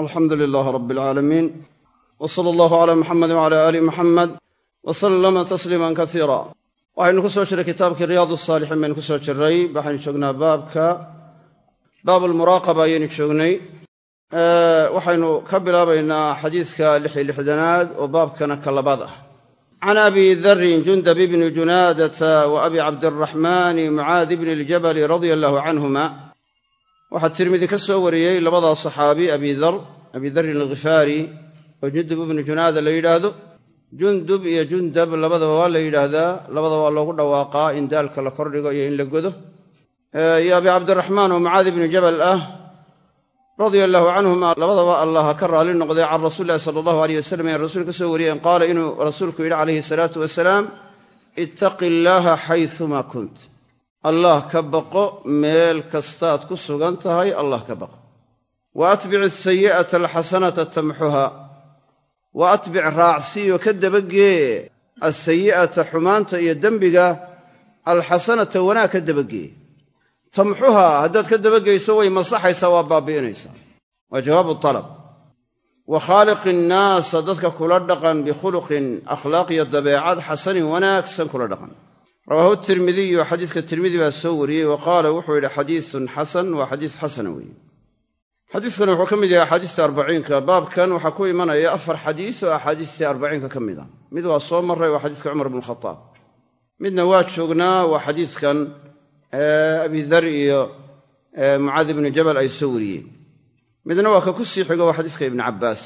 alxamdu lilaahi rabbi alcaalamiin w sala allahu calaa muxamedi wcala aali muxamed wa sallama tasliiman kasiira waxaynu ku soo jirray kitaabkii riyaadu saalixiin baynu ku soo jirray waxaynu joognaa baabka baabu lmuraaqaba ayaynu joognay. Waxaynu ka bilaabaynaa xadiiska lix iyo lixdanaad oo baabkana ka labaad ah. Can abi darin jundab ibni junaadata wa abi cabdiraxmaani mucaadi bni ljabali radia allahu waxaa tirmidi ka soo wariyey labadaa saxaabi abi dar abi darin alkhifaari oo jundub ibnu junaada la yidhaahdo. Jundub iyo jundab labadaba waa la yidhaahdaa labadaba waa loogu dhawaaqaa in daalka la kordhigo iyo in la godo. Iyo abi cabdiraxmaan oo mucaadi ibnu jabal ah radia allahu canhuma labadaba allah ka raali noqday can rasuuli illahi sala allahu aleyh wasalam ee rasuul ka soo wariyeen qaala inuu rasuulku yidhi calayhi salaatu wasalaam ittaqi illaaha xayuma kunt allah ka baqo meel kastaad ku sugan tahay allah ka baqo. Wa atbic asayi'ata alxasanata tamxuha wa atbic raacsiyo ka dabagee asayi'ata xumaanta iyo dembiga alxasanata wanaag ka dabagee. Tamxuhaa haddaad ka dabageyso way masaxaysaa waa baabi'inaysaa. Waa jawaabu talab. Wa khaaliqi innaasa dadka kula dhaqan bikhuluqin akhlaaq iyo dabeecad xasanin wanaagsan kula dhaqan rawaahu tirmidiyu xadiiska tirmidi baa soo wariyey wa qaala wuxuu yidhi xadiisun xasan waa xadiis xasana weeye. Xadiiskani wuxuu ka mid yahay axaadiista arbaciinka. Baabkan waxaa ku imanaya afar xadiis oo axaadiistii arbaciinka ka mid a mid waa soo marray waa xadiiska cumar bnu khataab. Midna waa joognaa waa xadiiskan abi dar iyo mucaad ibnu jabal ay soo wariyeen. Midna waa ka ku sii xigo waa xadiiska ibnu cabbaas.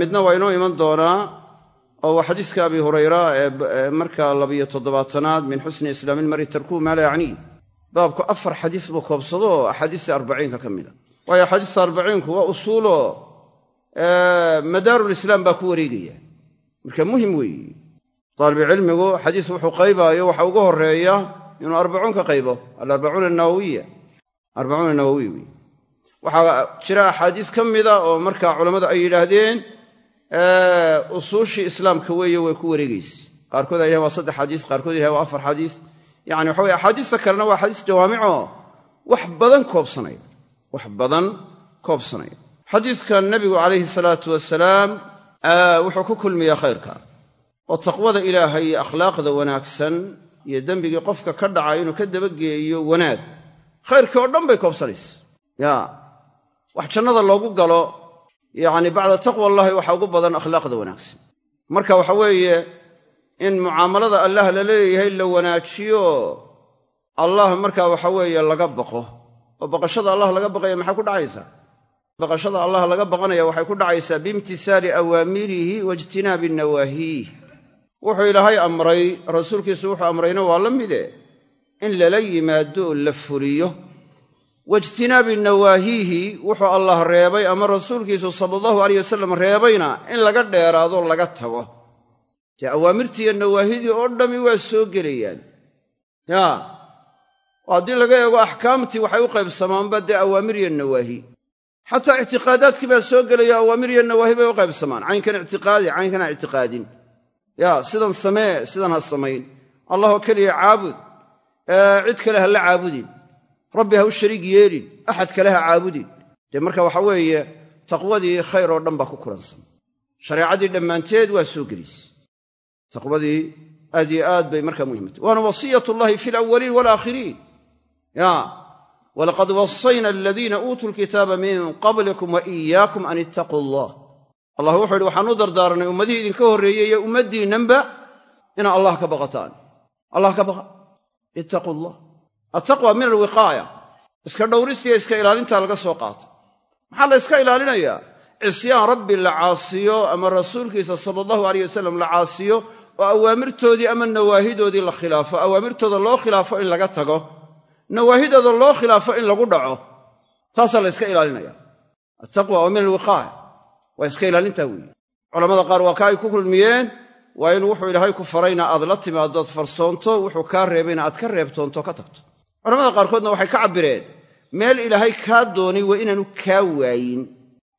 Midna waa inoo iman doonaa oo waa xadiiska abi hurayra ee markaa labiyo toddobaatanaad min xusni islaami ilmari tarkuhu maa laa yacniih baabku afar xadiis buu koobsado oo axaadiista arbaciinka ka mid a. Waayo axaadiista arbaciinku waa usuulo madaarulislaam baa ku wareegaya. Marka muhiim weeye. Daalibicilmigu xadiis wuxuu qaybaayo waxa ugu horreeya inuu arbacuun ka qaybo alarbacuun anawawiya arbacuun nawawiy wey waxaa jira axaadiis ka mida oo markaa culammadu ay yidhaahdeen usuushii islaamka weeye way ku wareegaysa. Qaarkood ay waa saddex xadiis qaarkood yahay waa afar xadiis. Yani waxa weye axaadiista kalena waa xadiis jawaamico wax badan koobsanaya. Wax badan koobsanaya. Xadiiskan nebigu calayhi salaatu wasalaam wuxuu ku kulmiyaa khayrka. Oo taqwada ilaahay iyo akhlaaqda wanaagsan iyo dembigii qofka ka dhaca inuu ka dabageeyo wanaag. Khayrkii oo dhan bay koobsanaysa. Ya wax jannada loogu galo yacni bacda taqwa allahi waxaa ugu badan akhlaaqda wanaagsan. Marka waxa weeye in mucaamalada allah lala leeyahay la wanaajiyo allah markaa waxa weeye laga baqo. Oo baqashada allah laga baqaya maxay ku dhacaysaa? Baqashada allah laga baqanaya waxay ku dhacaysaa biimtisaali awaamirihi waijtinaabi nawaahiih wuxuu ilaahay amray rasuulkiisu wuxuu amrayna waa la mide. In lala yimaado la fuliyo waijtinaabi nawaahiihi wuxuu allah reebay ama rasuulkiisu sala allahu aleyh wasalam reebayna in laga dheeraado laga tago. Dee awaamirtii iyo nawaahidii oo dhammi waa soo gelayaan. Yaa oo haddii laga eego axkaamtii waxay u qaybsamaanba dee awaamir iyo nawaahi. Xataa ictiqaadaadkii baa soo gelaya awaamir iyo nawaahi bay u qaybsamaan. Caynkan ictiqaadi caynkan ha ictiqaadin. Yaa sidan samee ha samayn. Allahoo keliya cid kale ha la caabudin rabbi ha u shariig yeelin axad kale ha caabudin dee marka waxa weeye taqwadii khayr oo dhan baa ku kulansan shareecadii dhammaanteed waa soo gelaysa taqwadii aad yo aad bay markaa muhimtay waana wasiyatullahi fi alawaliin waalaakhiriin ya walaqad wasayna aladiina uutuu lkitaaba min qablikum wa iyaakum an ittaquu allah allah wuxuu yidhi waxaan u dardaaranay ummadihii idinka horreeyey iyo ummaddiinnanba inaa allah ka baqataan. Allah ka baqa. Ittaquu allah attaqwa min alwiqaaya iska dhowristiiyo iska ilaalintaa laga soo qaato. Maxaa la yska ilaalinayaa? Cisyaan rabbi la caasiyo ama rasuulkiisa sala allahu aleyh wasalam la caasiyo oo awaamirtoodii ama nawaahidoodii la khilaafo. Awaamirtooda loo khilaafo in laga tago. Nawaahidooda loo khilaafo in lagu dhaco. Taasaa la yska ilaalinaya attaqwa waa min alwiqaaya waa iska ilaalintaa weeye culamada qaar waa ka ay ku kulmiyeen waa in wuxuu ilaahay ku farayna aad la timaaddood farsoonto wuxuu kaa reebayna aad ka reebtoonto ka tagto culamada qaarkoodna waxay ka cabbireen meel ilaahay kaa doonay waa inaanu kaa waayin.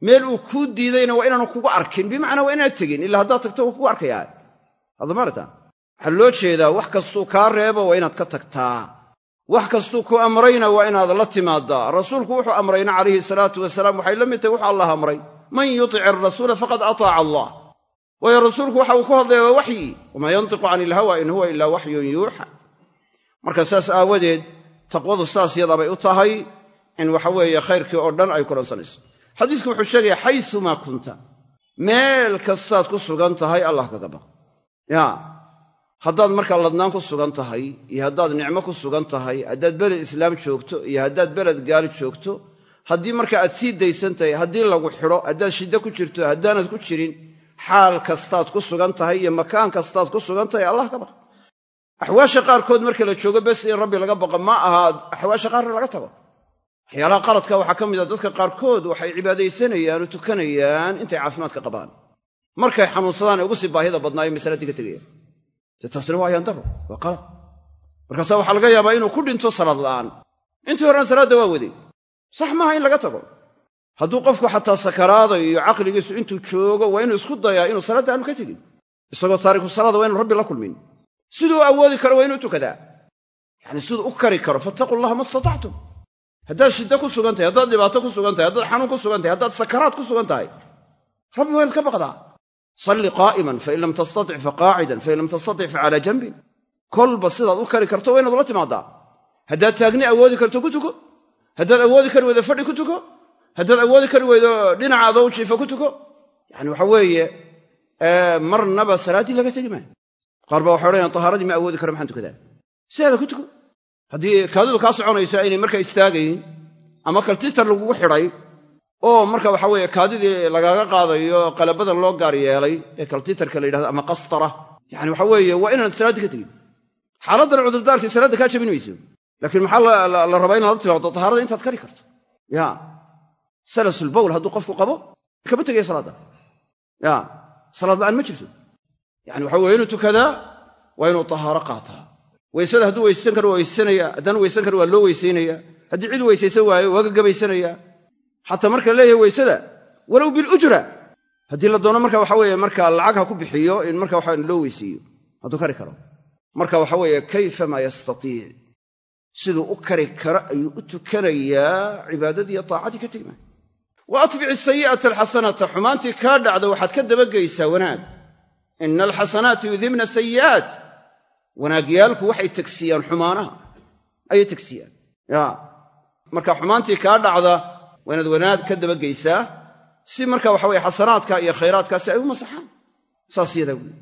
Meel uu kuu diidayna waa inaanu kugu arkin. Bimacnaa waa inaad tegin ilaa haddaad tagto waa kugu arkayaa haddamaarata waxaa loo jeedaa wax kastuu kaa reebo waa inaad ka tagtaa. Wax kastuu ku amrayna waa inaad la timaaddaa rasuulku wuxuu amrayna calayhi salaatu wasalaam waxay la mid tahay wuxu allah amray. Man yutic arasuula faqad ataaca allah. Waayo rasuulku waxa uu ku hadlaya waa waxyi. Wamaa yantiqu cani ilhawa in huwa ilaa waxyun yuuxa. Marka saas aawadeed taqwadu saas yadaabay u tahay in waxa weeye khayrkii oo dhan ay kulansanayso xadiisku wuxuu sheegaya xaysumaa kunta. Meel kastaad ku sugan tahay allah kaga baq ya haddaad markaa ladnaan ku sugan tahay iyo haddaad nicmo ku sugan tahay haddaad beled islaam joogto iyo haddaad beled gaali joogto haddii marka aad sii daysan tahay haddii lagu xidho haddaad shiddo ku jirto haddaanad ku jirin xaal kastaad ku sugan tahay iyo makaan kastaad ku sugan tahay allah ka baq axwaasha qaarkood marka la joogo bes in rabbi laga baqo ma aha axwaasha qaarna laga tago. Waxyaalaha qaladka waxaa ka mid a dadka qaarkood waxay cibaadaysanayaan oo tukanayaan intay caafimaadka qabaan. Markay xanuunsadaan ee ugu sii baahida badnaayo masaladdii ka tegayaan. Dee taasina waa ayaandaro waa qalad. Markaasa waxaa laga yaabaa inuu ku dhinto salaad la'aan. Intii horena salaadda waa waday sax maaha in laga tago. Hadduu qofku xataa sakaraadayo iyo caqligiisu intuu joogo waa inuu isku dayaa inuu salaadda aanu ka tegin. Isagoo taariku salaada waa inu rabbi la kulmin siduu awoodi karo waa inuu tukadaa yacni siduu u kari karo fattaqu llaha ma istatactum. Haddaad shiddo ku sugan tahay haddaad dhibaato ku sugan tahay haddaad xanuun ku sugan tahay haddaad sakaraad ku sugan tahay rabbi waa inaad ka baqdaa. Salli qaa'iman fain lam tastatic faqaacidan fain lam tastatic facalaa janbin. Kolba sidaad u kari karto waa inaad ula timaaddaa haddaad taagni awoodi karto ku tuko. Haddaad awoodi kari weydo fadhi ku tuko. Haddaad awoodi kari weydo dhinaca adoo jiifa ku tuko. Yacani waxa weeye marnaba salaaddii laga tegi maayo qaar baa waxay odhanayan tahaaradii ma awoodi karo maxaan tukadaa? Sideeda ku tuko haddii kaadidu kaa soconayso aynay markaa istaagayn ama kaltitar lagugu xidhay oo marka waxa weeye kaadidii lagaaga qaadayo qalabadan loo gaar yeelay ee kaltitarka la yidhahdo ama qastara. Yani waxa weeye waa inaad salaaddii ka tegin. Xaaladdan cudurdaarkii salaadda kaa jabin mayso. Laakiin maxaa la rabaa inaad la timaado tahaarada intaad kari karto. Ya. Salasulbowl hadduu qofku qabo kama tegaya salaadda. Ya. Salaad la'aan ma jirto yani waxa weye inuu tukadaa waa inuu tahaaro qaataa weysada hadduu weysaysan karo waa weysaysanaya haddaan weysan karo waa loo weysaynaya. Haddii cid weysaysan waayo waa gagabaysanaya xataa marka leeyahay weysada walow bilujra haddii la doono marka waxa weeye marka lacag ha ku bixiyo in marka waxa loo weyseeyo hadduu kari karo. Marka waxa weeye kayfamaa yastatiic? Siduu u kari karo ayuu u tukanayaa cibaadadii iyo taacadii ka tegma. Wa atbici sayi'ata alxasanata xumaantii kaa dhacda waxaad ka dabageysaa wanaag ina alxasanaati yudhibna sayi'aat wanaagyaalku waxay tegsiyaan xumaanaha ayay tegsiyaan ya marka xumaantii kaa dhacda waa inaad wanaag ka dabageysaa si marka waxa weye xasanaadka iyo khayraadkaasi ay u masaxaan saas yadaa wey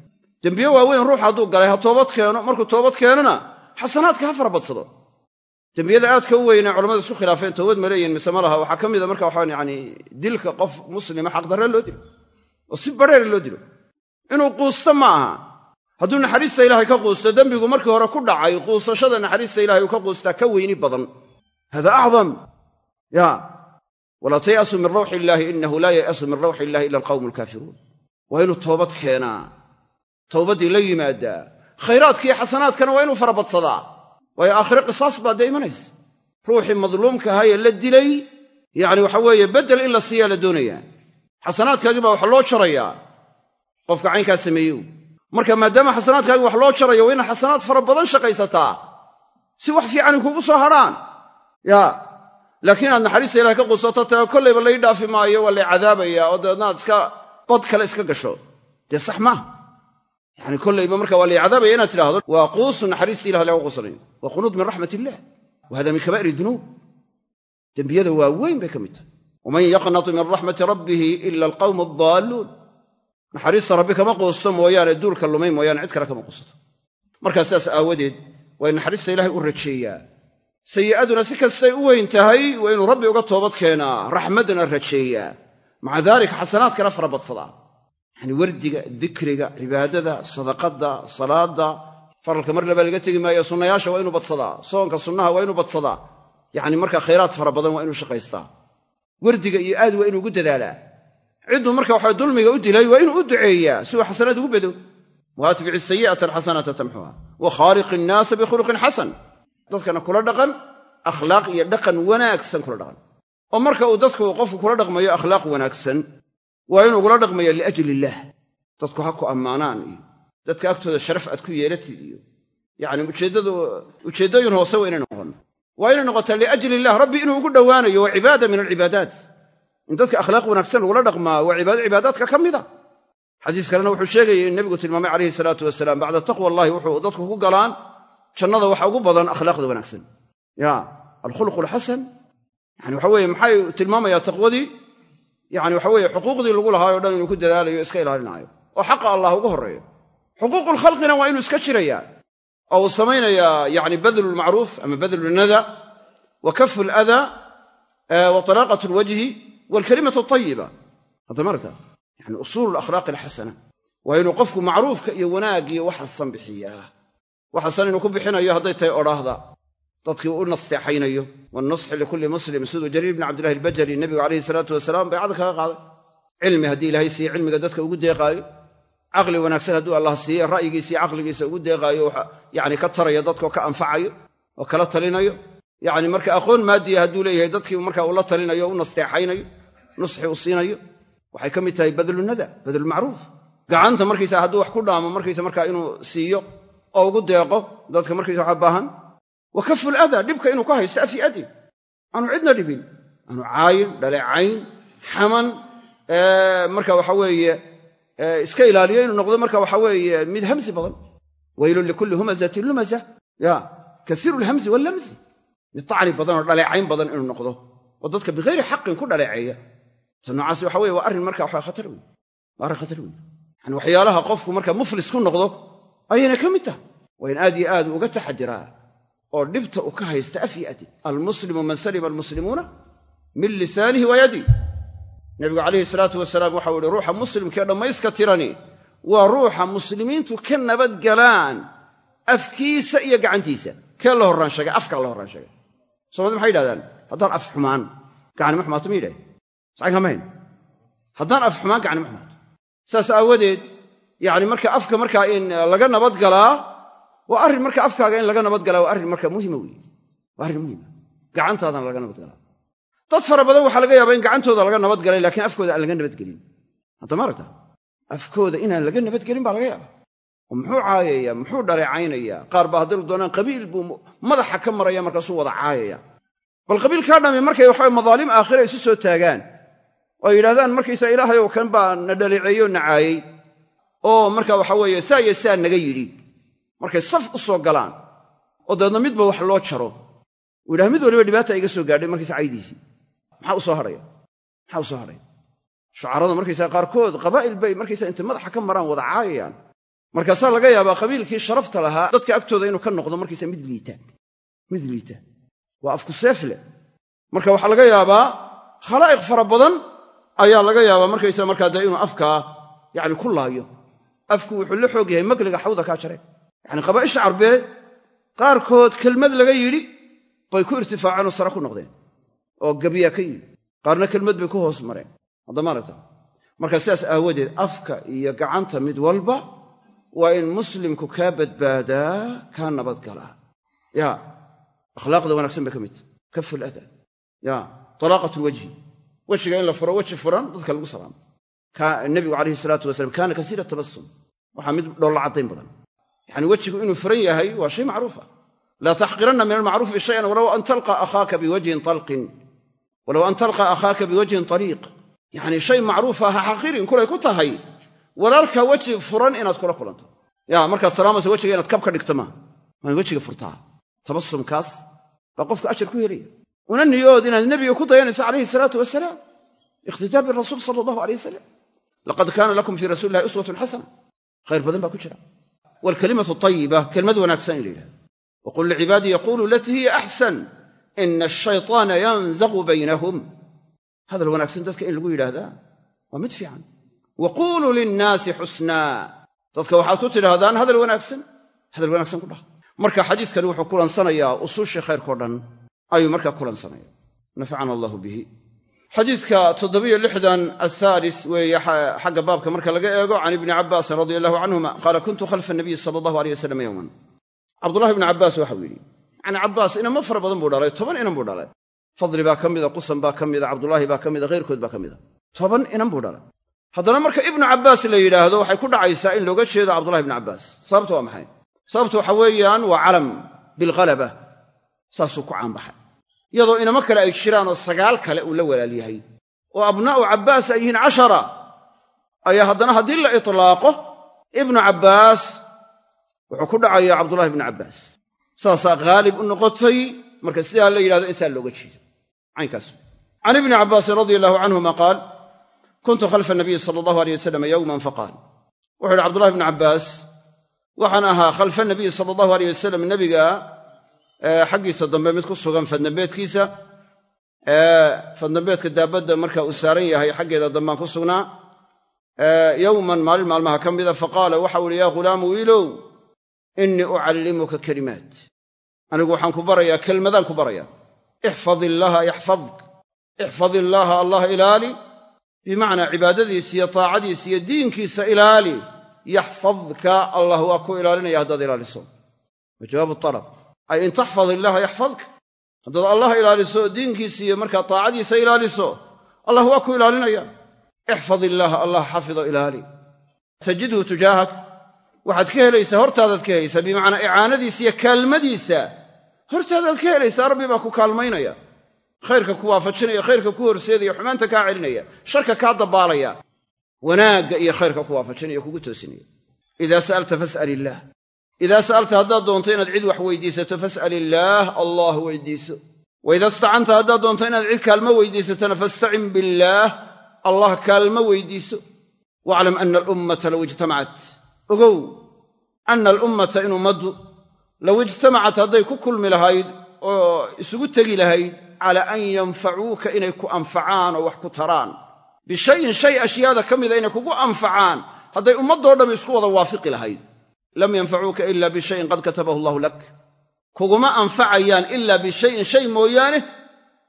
dembiye waaweyn ruux hadduu galay ha toobad keeno markuu toobad keenona xasanaadka ha fara badsado dembiyada aadka u weynee culamadu isku khilaafeen toobad ma leeyihiin mise ma laha waxaa ka mida marka waxaa yani dilka qof muslima xaqdarre loo dilo oo si badheer loo dilo inuu quusto ma aha hadduu naxariista ilaahay ka quusto dembigu markii hore ku dhacay quusashada naxariista ilahay uu ka quustaa ka weyni badan. Hada acdam. Ya. Walaa tay'asuu min rawxi illaahi inahu laa ya'asu min rawxi illahi ila alqawmu alkaafiruun waa inuu toobad keenaa. Towbaddii la yimaadaa. Khayraadkiiyo xasanaadkana waa inuu farabadsadaa waayo aakhire qisaas baa dee imanaysa ruuxii madluumka ee la dilay yacni waxa weeye beddel in la siiyaa la doonayaa. Xasanaadkaagii baa wax loo jarayaa qofka caynkaa sameeyow marka maadaama xasanaadkaagii wax loo jarayo waa inaad xasanaad fara badan shaqaysataa si wax fiicani kugu soo hadrhaan ya laakiin aad naxariista ilahay ka quusato tae kollayba lai dhaafi maayo waa lay cadaabayaa oo dabeedna iska bad kale iska gasho. Dee sax maaha yani kollayba marka waa lay cadaabaya inaad tidhaahdo waa quusu naxariista ilaha laga quusanayo waa qunuud min raxmat illah wa hada min kabaa'ir dunuub. Dembiyada waa weyn bay ka mid tahay. Waman yaqnatu min raxmati rabbihi ila alqawmu addaalluun naxariista rabbi kama quusto mooyaane duulka lumay mooyaane cid kale kama quusato. Markaa sidaas aawadeed waa naxariista ilahay u rajeeyaa sayi'aduna si kastay u weyn tahay waa inuu rabbi uga toobad keenaa raxmaddana rajeeyaa maca daalika xasanaadkana fara badsadaa. Yacni wardiga dikriga cibaadada sadaqadda salaadda faralka mar laba laga tegi maayo sunnayaasha waa inuu badsadaa soonka sunnaha waa inuu badsadaa. Yacni markaa khayraad fara badan waa inuu shaqaystaa. Wardiga iyo aad waa inuu ugu dadaalaa cidduu marka waxa dulmiga u dilay waa inuu u duceeyaa si uu xasanaad ugu bedo. Wa atbici sayi'ata alxasanata tamxuha wa khaaliqi innaasa bikhuluqin xasan dadkana kula dhaqan akhlaaq iyo dhaqan wanaagsan kula dhaqan. Oo marka uu dadku qofku kula dhaqmayo akhlaaq wanaagsan waa inuu kula dhaqmaya liajli illaah dadku ha ku ammaanaan iyo dadka agtooda sharaf aad ku yeelatid iyo yacni ujeeddadu ujeeddooyin hoose waa inay noqon. Waa inay noqotaa liajli illah rabbi inuu ugu dhowaanayo waa cibaada min alcibaadaat in dadka akhlaaq wanaagsan lagula dhaqmaa waa cibaado cibaadaadka ka mida. Xadiis kalena wuxuu sheegayay in nebigu tilmaamay calayhi salaatu wasalaam bacda taqwa allahi wuxuu dadku ku galaan jannada waxa ugu badan akhlaaqda wanaagsan. Ya alkhuluqu alxasan yani waxa weye maxay tilmaamayaa taqwadii? Yani waxa weye xuquuqdii lagu lahaayo dhan inuu ku dadaalayo iska ilaalinaayo. Oo xaqa allah ugu horreeyo xuquuqu lkhalqina waa inuu iska jirayaa. Oo uu samaynayaa yani badlu lmacruuf ama badlu lnada wa kafu ladaa wa talaaqat lwajhi walkalimatu tayiba hadda marta yani usuulu lakhlaaqi alxasana waa inuu qofku macruufka iyo wanaagiyo waxasan bixiyaa waxasan inuu ku bixinayo hadday tahay odhaahda dadkii u nasteexaynayo wanusxi likulli muslim siduu jariir bni cabdillahi albajali nebigu calayhi salaatu wasalaam baycada kaga qaaday cilmi haddii ilaahay siiye cilmiga dadka ugu deeqaayo caqli wanaagsan hadduu allah siiye ra'yigiisa iyo caqligiisa ugu deeqaayo yani ka taraya dadkoo ka anfacayo oo kala talinayo yani marka aqoon maadiya hadduu leeyahay dadkii marka uu la talinayo o u nasteexaynayo nusxi uu siinayo. Waxay ka mid tahay badlunada badlulmacruuf gacanta markaysa hadduu wax ku dhaamo markaysa markaa inuu siiyo oo ugu deeqo dadka markaysa waxa baahan. Wa kaful adaa dhibka inuu ka haysto afi adin. Aanu cidna dhibin. Aanu caayin dhaleecayn xaman marka waxa weeye iska ilaaliyo inuu noqdo marka waxa weeye mid hamsi badan. Waylun likulli humazatin lumaza. Ya kaiiru lhamsi wallamsi mid tacni badan oo dhaleecayn badan inuu noqdo. Oo dadka bikayri xaqin ku dhaleeceeya ta waxa weye waa arrin marka waxa khatar weyn. Waa arrin khatar weyn. Yani waxyaalaha qofku marka muflis ku noqdo ayayna ka mid tahay. Waa in aad iyo aad uga taxadiraa oo dhibta uu ka haysta afyi adi almuslimu man salima almuslimuuna min lisaanihi wa yadi. Nebigu calayhi salaatu wasalaam waxau yihi ruuxa muslimkee dhammayska tirani waa ruuxa muslimiintu ka nabadgalaan afkiisa iyo gacantiisa. Kee la horraan sheegay afkaa la horraan sheegay soomaalida maxay yidhahdaan? Haddaan af xumaan gacanima xumaato ma yidhahe sacankamahayn haddaan af xumaan gacanima xumaato saas aawadeed yani marka afka markaa in laga nabadgalaa waa arrin marka afkaaga in laga nabadgalaa waa arrin marka muhima weeye waa arrin muhima gacantaadana laga nabadgalaa dad fara badan waxaa laga yaabaa in gacantooda laga nabadgalay lakiin afkooda aan laga nabadgelin hadda maaragta afkooda inaan laga nabadgelin baa laga yaabaa. Oo muxuu caayaya muxuu dhaleecaynayaa qaar baa haddaynu doonaan qabiil buu madaxa ka maraya markaasuu wada caayaya. Bal dhami markay waxawe madaalim aakhira isu soo taagaan oo ay yidhahdaan markaysa ilaahay oo kan baa na dhaleeceeyo na caayey. Oo marka waxa weeye saa iyo saa naga yidhi. Markay saf u soo galaan oo dabeedna midba wax loo jaro. Uu yidhaha mid waliba dhibaata iga soo gaadhay markaysa caydiisii maxaa u soo hadhaya maxaa u soo hadhaya shucarada markaysaa qaarkood qabaa'il bay markaysa intay madaxa ka maraan wada caayayaan. Markaasaa laga yaabaa qabiilkii sharafta lahaa dadka agtooda inuu ka noqdo markaysa mid liita. Mid liita. Waa afku seef leh. Marka waxaa laga yaabaa khalaa'iq fara badan ayaa laga yaabaa markaysa markaa dee inuu afkaa yacni ku laayo afku wuxuu la xoog yahay magliga xawda kaa jare. Yacni qabaa'isha carbeed qaarkood kelmad laga yidhi bay ku irtifaaceen oo sare ku noqdeen oo gabyaa ka yidhi qaarna kelmad bay ku hoos mareen. Haddama aragta? Marka sidaas aawadeed afka iyo gacanta mid walba waa in muslimku kaa badbaadaa kaa nabadgalaa ya akhlaaqda wanaagsan bay ka mid kafu ladaa ya talaaqat lwajhi wejiga in la furo weji furan dadka lagu salaamo nebigu calayhi salaatu wasalaam kaana kasiira tabasum waxaa mid dhoolla caddayn badan. Yacni wejigu inuu furan yahay waa shay macruufa. Laa taxqiranna min almacruufi shayan walow an talqa akhaaka biwajhin talqin. Walow an talqa akhaaka biwajhin taliiq yacni shay macruufa ha xaqirin kulay ku tahay. Walaalka weji furan inaad kula kulanto. Ya markaad salaamayso wejiga inaad kab ka dhigto maaha maa wejiga furtaa. Tabasumkaas baa qofka ajar ku helaya una niyood inaad nebiga ku dayanayso calayhi salaatu wasalaam iqtidaa birasuul sala allahu alay wasalam laqad kaana lakum fii rasuuli illahi uswatun xasana khayr badan baa ku jira. Waalkalimatu tayiba kelmad wanaagsan in la yidhahdo waqul licibaadii yaquulu alatii hiya axsan ina ashaytaana yanzaqu baynahum. Hadal wanaagsan dadka in lagu yidhaahdaa? Waa mid fiican. Wa quuluu linnaasi xusnaa dadka waxaad ku tidhaahdaan hadal wanaagsan. Hadal wanaagsan ku dhaha marka xadiiskani wuxuu kulansanayaa usuushii khayrkao dhan ayuu markaa kulansanaya nafacana allahu bihi. Xadiidka toddobiyo lixdan athaalis weeye xagga baabka marka laga eego can ibni cabbaasin radia allahu canhuma qaala kuntu khalfa nabiyi sala allahu aleyh wasalam yowman cabdullahi ibni cabbaas waxau yidhi yacni cabbaas inamo fara badan buu dhalay toban inan buu dhalay. Fadli baa ka mida qusan baa ka mida cabdullaahi baa ka mida khayrkood baa ka mida. Toban inan buu dhalay. Haddana marka ibnu cabbaas la yidhaahdo waxay ku dhacaysaa in looga jeedo cabdullahi ibni cabbaas. Sababta waa maxay? Sababta waxa weeyaan waa calam bilghalaba saasuu ku caanbaxay iyadoo inamo kale ay jiraan oo sagaal kale uu la walaal yahay. Oo abnaa'u cabbaas ay yihiin cashara. Ayaa haddana haddii la itlaaqo ibnu cabbaas wuxuu ku dhacaya cabdullahi ibnu cabbaas. Saasaa haalib u noqotay marka sidaa la yidhahdo in saa looga jeedo. Caynkaas. Can ibni cabbaasin radia allahu canhuma qaal kuntu khalfa nabiyi sala allahu aleyh wasalam yowman faqaal wuxu yidhi cbdullahi ibnu cabbaas waxaan ahaa khalfa nabiyi sala allahu aleyh wasalam nebiga xaggiisa dambe mid ku sugan fadnambeedkiisa fadnambeedka daabadda marka uu saaran yahay xaggeeda dambaan ku sugnaa. Yowman maalin maalmaha ka mida faqaala waxau ihi yaa ghulaamu wiilow innii ucallimuka kelimaat anigu waxaan ku barayaa kelmadaan ku baraya. Ixfad illaaha yaxfadk ixfad. Illaaha allah ilaali. Bimacnaa cibaadadiisa iyo taacadiisa iyo diinkiisa ilaali. Yaxfadka allah waa ku ilaalinaya haddaad ilaaliso. Wa alab ay in taxfad illaaha yaxfadka. Haddaad allah ilaaliso oo diinkiisa iyo markaa taacadiisa ilaaliso allah waa ku ilaalinaya. Ixfad illaaha allah xafido ilaali. Tajidhu tujaahak. Waxaad ka helaysaa hortaadaad ka helaysaa bimacnaa icaanadiisa iyo kaalmadiisa. Hortaadaad ka helaysaa rabbi baa ku kaalmaynaya. Khayrka ku waafajinaya khayrka ku horseedaya xumaanta kaa celinaya sharka kaa dabbaalaya wanaagga iyo khayrka ku waafajinaya kugu toosinaya. Idaa sa'alta fas'al illaah idaa sa'alta haddaad doonto inaad cid wax weydiisato fas'al illaah allah weydiiso wa idaa istacanta haddaad doonto inaad cid kaalmo weydiisatona fastacin billaah allah kaalmo weydiiso waaclam ana alummata low ijtamacat ogow anna alummata in ummaddu low ijtamacat hadday ku kulmi lahayd oo isugu tegi lahayd cala an yanfacuuka inay ku anfacaan oo wax ku taraan bishayin shay ashyaada ka mida inay kugu anfacaan hadday ummaddoo dhammi isku wada waafiqi lahayd lam yanfacuuka ila bishayin qad katabahu allahu lak. Kuguma anfacayaan ilaa bishayin shay mooyaane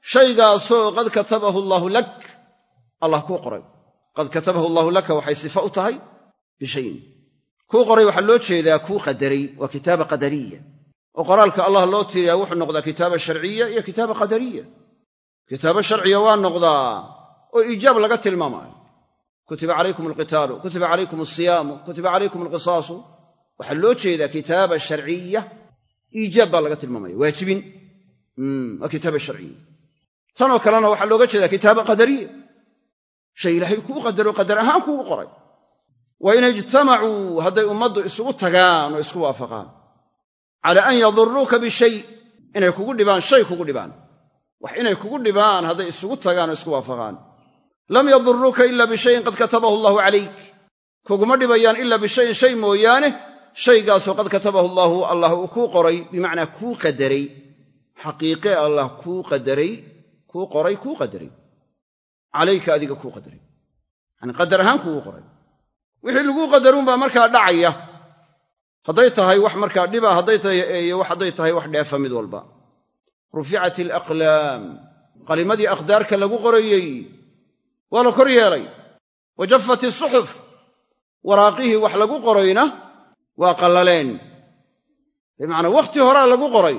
shaygaasoo qad katabahu allaahu lak. Allah kuu qoray. Qad katabahu allaahu laka waxay sifa u tahay bishayin. Kuu qoray waxaa loo jeedaa kuu qadaray waa kitaaba qadariya. Oo qoraalka allah loo tiriyaa wuxuu noqdaa kitaaba sharciya iyo kitaaba qadariya. Kitaaba sharciya waa noqdaa oo iijaab laga tilmaamaayo. Kutiba calaykum alqitaalu kutiba calaykum alsiyaamu kutiba calaykum alqisaasu waxaa loo jeedaa kitaaba sharciya. Iijaab baa laga tilmaamaya. Waajibin. Waa kitaaba sharciya. Tanoo kalena waxaa looga jeedaa kitaaba qadariya. Shay ilaahay kuu qadaro qadar ahaan kuugu qoray. Wa in ijtamacuu hadday ummaddu isugu tagaan oo isku waafaqaan. Cala an yaduruuka bishay inay kugu dhibaan shay kugu dhibaan. Wax inay kugu dhibaan hadday isugu tagaan oo isku waafaqaan. Lam yaduruuka ila bishayin qad katabahu allahu calayk. Kuguma dhibayaan ila bishayin shay mooyaane shaygaasoo qad katabahu allaahu allah uu kuu qoray bimacnaa kuu qadaray. Xaqiiqee allah kuu qadaray kuu qoray kuu qadaray. Calayka adiga kuu qadaray. Yacani qadar ahaan kuugu qoray. Wixii laguu qadaruunbaa markaa dhacaya. Hadday tahay wax markaa dhiba hadday tahay iyo hadday tahay wax dheefa mid walba. Ruficat alaqlaam qalimadii aqdaarka lagu qorayey. Waa la kor yeelay. Wa isuxuf waraaqihii wax lagu qorayna waa qallaleen. Bimacnaa wakhti horaa lagu qoray.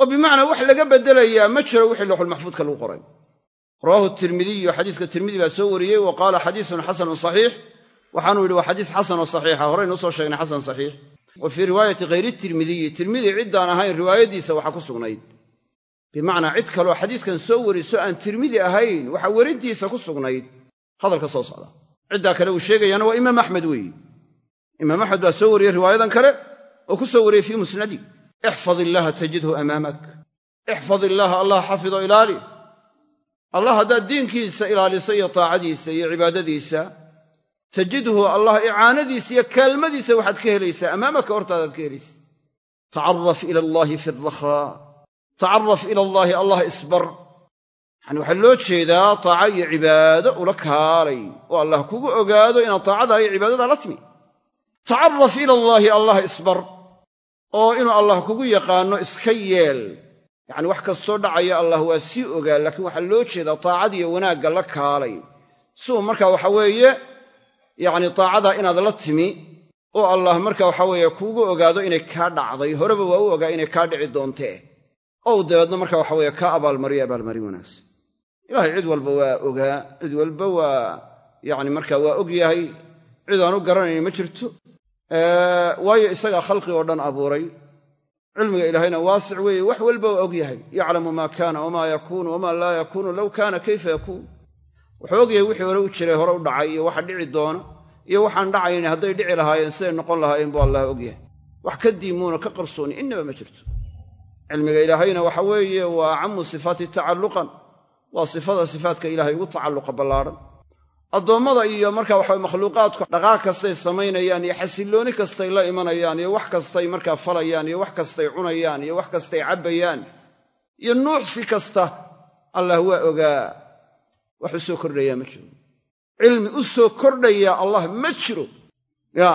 Oo bimacnaa wax laga beddelayaa ma jiro wixii looxulmaxfuudka lagu qoray. Rawaahu tirmidiyu xadiiska tirmidi baa soo wariyey wa qaala xadiisun xasanun saxiix. Waxaanuu yidhi waa xadiis xasanoo saxiixa horaynu u soo sheegnay xasan saxiix. Wa fii riwaayati hayri tirmidiyi tirmidi ciddaan ahayn riwaayadiisa waxaa ku sugnayd. Bimacnaa cid kaloo xadiiskan soo wariso aan tirmidi ahayn waxaa werintiisa ku sugnayd. Hadalka soo socda. Ciddaa kale uu sheegayaana waa imaam axmed weeye imaam axmed baa soo wariyey riwaayadan kale oo ku soo wariyey fii musnadi. Ixfad illaaha tajidhu amaamak ixfad illaaha allah xafido ilaali. Allah haddaad diinkiisa ilaaliso iyo taacadiisa iyo cibaadadiisa tajidhu allah icaanadiisa iyo kaalmadiisa waxaad ka helaysaa. Amaamaka hortaadaad ka helaysa. Tacaraf ila allaahi fi alrakhaa tacaraf ila allaahi allah isbar. Yani waxaa loo jeedaa taaca iyo cibaado ula kaalay oo allah kugu ogaado inaad taacadaa iyo cibaadadaa la timi tacaraf ila allaahi allah isbar. Oo inuu allah kugu yaqaanno iska yeel. Yacni wax kastoo dhacaya allah waa sii ogaa laakiin waxaa loo jeedaa taacadiiyo wanaagga la kaalay. Si uu markaa waxa weeye yacni taacadaa inaad la timi oo allah marka waxa weeye kuugu ogaado inay kaa dhacday horeba waa u ogaa inay kaa dhici doontee. Ou dabeedna marka waxa weeye kaa abaalmariyo abaalmarin wanaagsan. Ilaahay cid walba waa ogaa cid walba waa yacni marka waa og yahay. Cid aan u garanayn ma jirto waayo isagaa khalqi oo dhan abuuray. Cilmiga ilaahayna waasic weeye wax walba waa og yahay. Yaclamu maa kaana wamaa yakuunu wamaa laa yakuunu low kaana kayfa yakuun. Wuxuu ogyahay wixii hore u jiray hore u dhacay iyo waxa dhici doona iyo waxaan dhacayn hadday dhici lahaayeen siday noqon lahaayeen buu allah ogyahay wax ka diimuuna ka qarsooni innaba ma jirto. Cilmiga ilaahayna waxa weeye waa acamu sifaati tacalluqan. Waa sifada sifaatka ilaahay ugu tacalluqa ballaadhan addoommada iyo marka waxa makhluuqaadku dhaqaaq kastay samaynayaan iyo xasillooni kastay la imanayaan iyo wax kastay markaa falayaan iyo wax kastay cunayaan iyo wax kastay cabbayaan iyo nuucsi kasta allah waa ogaa. Wax u soo kordhayaa ma jiro. Cilmi u soo kordhayaa allah ma jiro. Ya.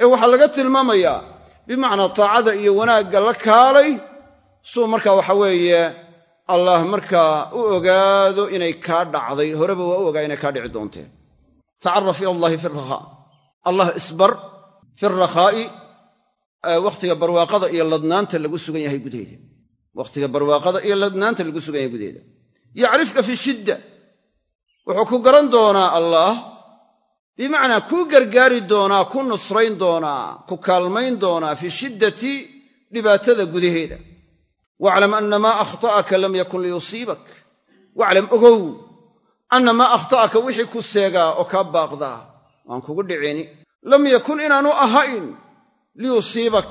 Ee waxaa laga tilmaamayaa bimacnaa taacada iyo wanaagga la kaalay suu markaa waxa weeye allah markaa u ogaado inay kaa dhacday horeba waa u ogaa inay kaa dhici doonteen tacaraf ila allahi fi rakhaa allah isbar fi rakhaa'i wakhtiga barwaaqada iyo ladnaanta lagu sugan yahay gudaheeda. Wakhtiga barwaaqada iyo ladnaanta lagu sugan yahay gudaheeda. Yacrifka fi shidda. Wuxuu ku garan doonaa allaah bimacnaa kuu gargaari doonaa ku nusrayn doonaa ku kaalmayn doonaa fi shiddati dhibaatada gudaheeda waclam anna maa akhta'aka lam yakun liyusiibak. Waclam ogow anna maa akhta'aka wixii ku seegaa oo kaa baaqdaa. Waan kugu dhicini lam yakun inaanu ahayn liyusiibak.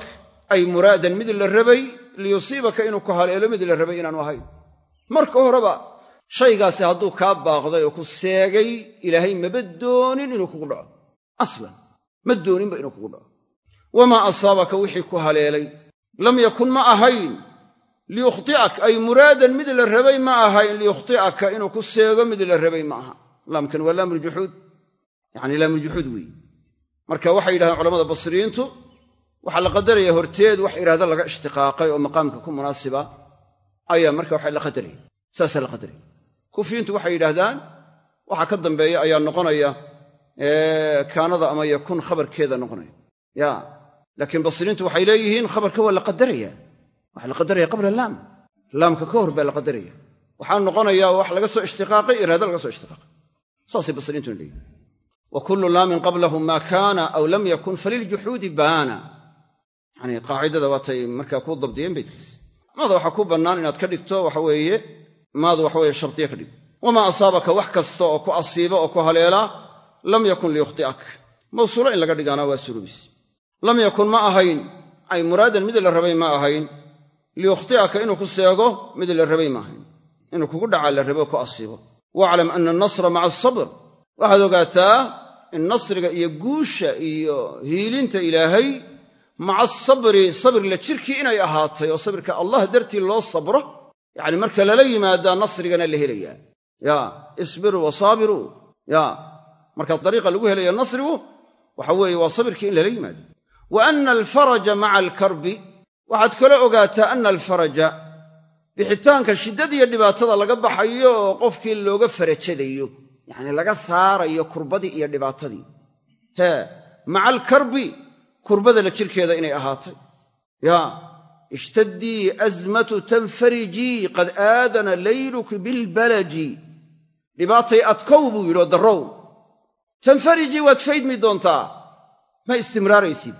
Ay muraadan mid la rabay liyusiibaka inuu ku haleelo mid la rabay inaanu ahayn. Marka horeba shaygaasi hadduu kaa baaqday oo ku seegay ilaahay maba doonin inuu kugu dhaco. Aslan ma dooninba inuu kugu dhaco. Wamaa asaabaka wixii ku haleelay? Lam yakun ma ahayn liyukhti'ak. Ay muraadan mid la rabay ma ahayn liyukhti'aka inuu ku seego mid la rabay ma aha. Laamkan waa laamuljuxuud yacni laamuljuxuud weeye marka waxay yidhahdeen culamada basriyiintu waxaa la qadaraya horteed wax idhahda laga ishtiqaaqay oo maqaamka ku munaasiba ayaa marka waxa la qadaraya saasaa la qadaraya kufiyiintu waxay yidhaahdaan waxa ka dambeeya ayaa noqonaya kaanada ama yakun khabarkeeda noqonaya. Ya laakiin basriyiintu waxay leeyihiin khabarka waa la qadaraya waxaa la qadaraya qabla laam. Laamka ka hor baa la qadaraya waxaa noqonaya wax laga soo ishtiqaaqay iraada laga soo ishtiqaaqay. Saasay basriyiintuna leeyihiin wa kullu laamin qablahu maa kaana aw lam yakun faliljuxuudi baana. Yani qaacidada waatay markaa kuu dabdiyeen baydkiis maada waxaa ku bannaan inaad ka dhigto waxa weeye maadu waxa weye shardiye ka dhig. Wamaa asaabaka wax kasta oo ku asiiba oo ku haleelaa lam yakun liyukhti'ak. Mawsuulo in laga dhigaana waa suruubis. Lam yakun ma ahayn. Ay muraadan mid la rabay ma ahayn liyukhti'aka inuu ku seego mid la rabay ma ahayn inuu kugu dhacaa la rabo ku asiibo waaclam ana annasra maca asabr waxaad ogaataa in nasriga iyo guusha iyo hiilinta ilaahay maca asabri sabir la jirkii inay ahaatay oo sabirka allah dartii loo sabro yacni marka lala yimaadaa nasrigana la helayaa ya isbiruu wa saabiruu ya marka dariiqa lagu helaya nasrigu waxa weeye waa sabirkii in lala yimaado wa ana alfaraja maca alkarbi waxaad kaloo ogaataa ana alfaraja bixitaanka shiddadiiyo dhibaatada laga baxayo oo qofkii looga farajadayo yacni laga saarayo kurbadii iyo dhibaatadii. Hee maca alkarbi kurbada la jirkeeda inay ahaatay. Ya ishtadii azmatu tanfarijii qad aadana layluki bilbalaji. Dhibaatay adkow buu yidhi oo darrow. Tanfarijii waad faydmi doontaa. Ma istimraaraysid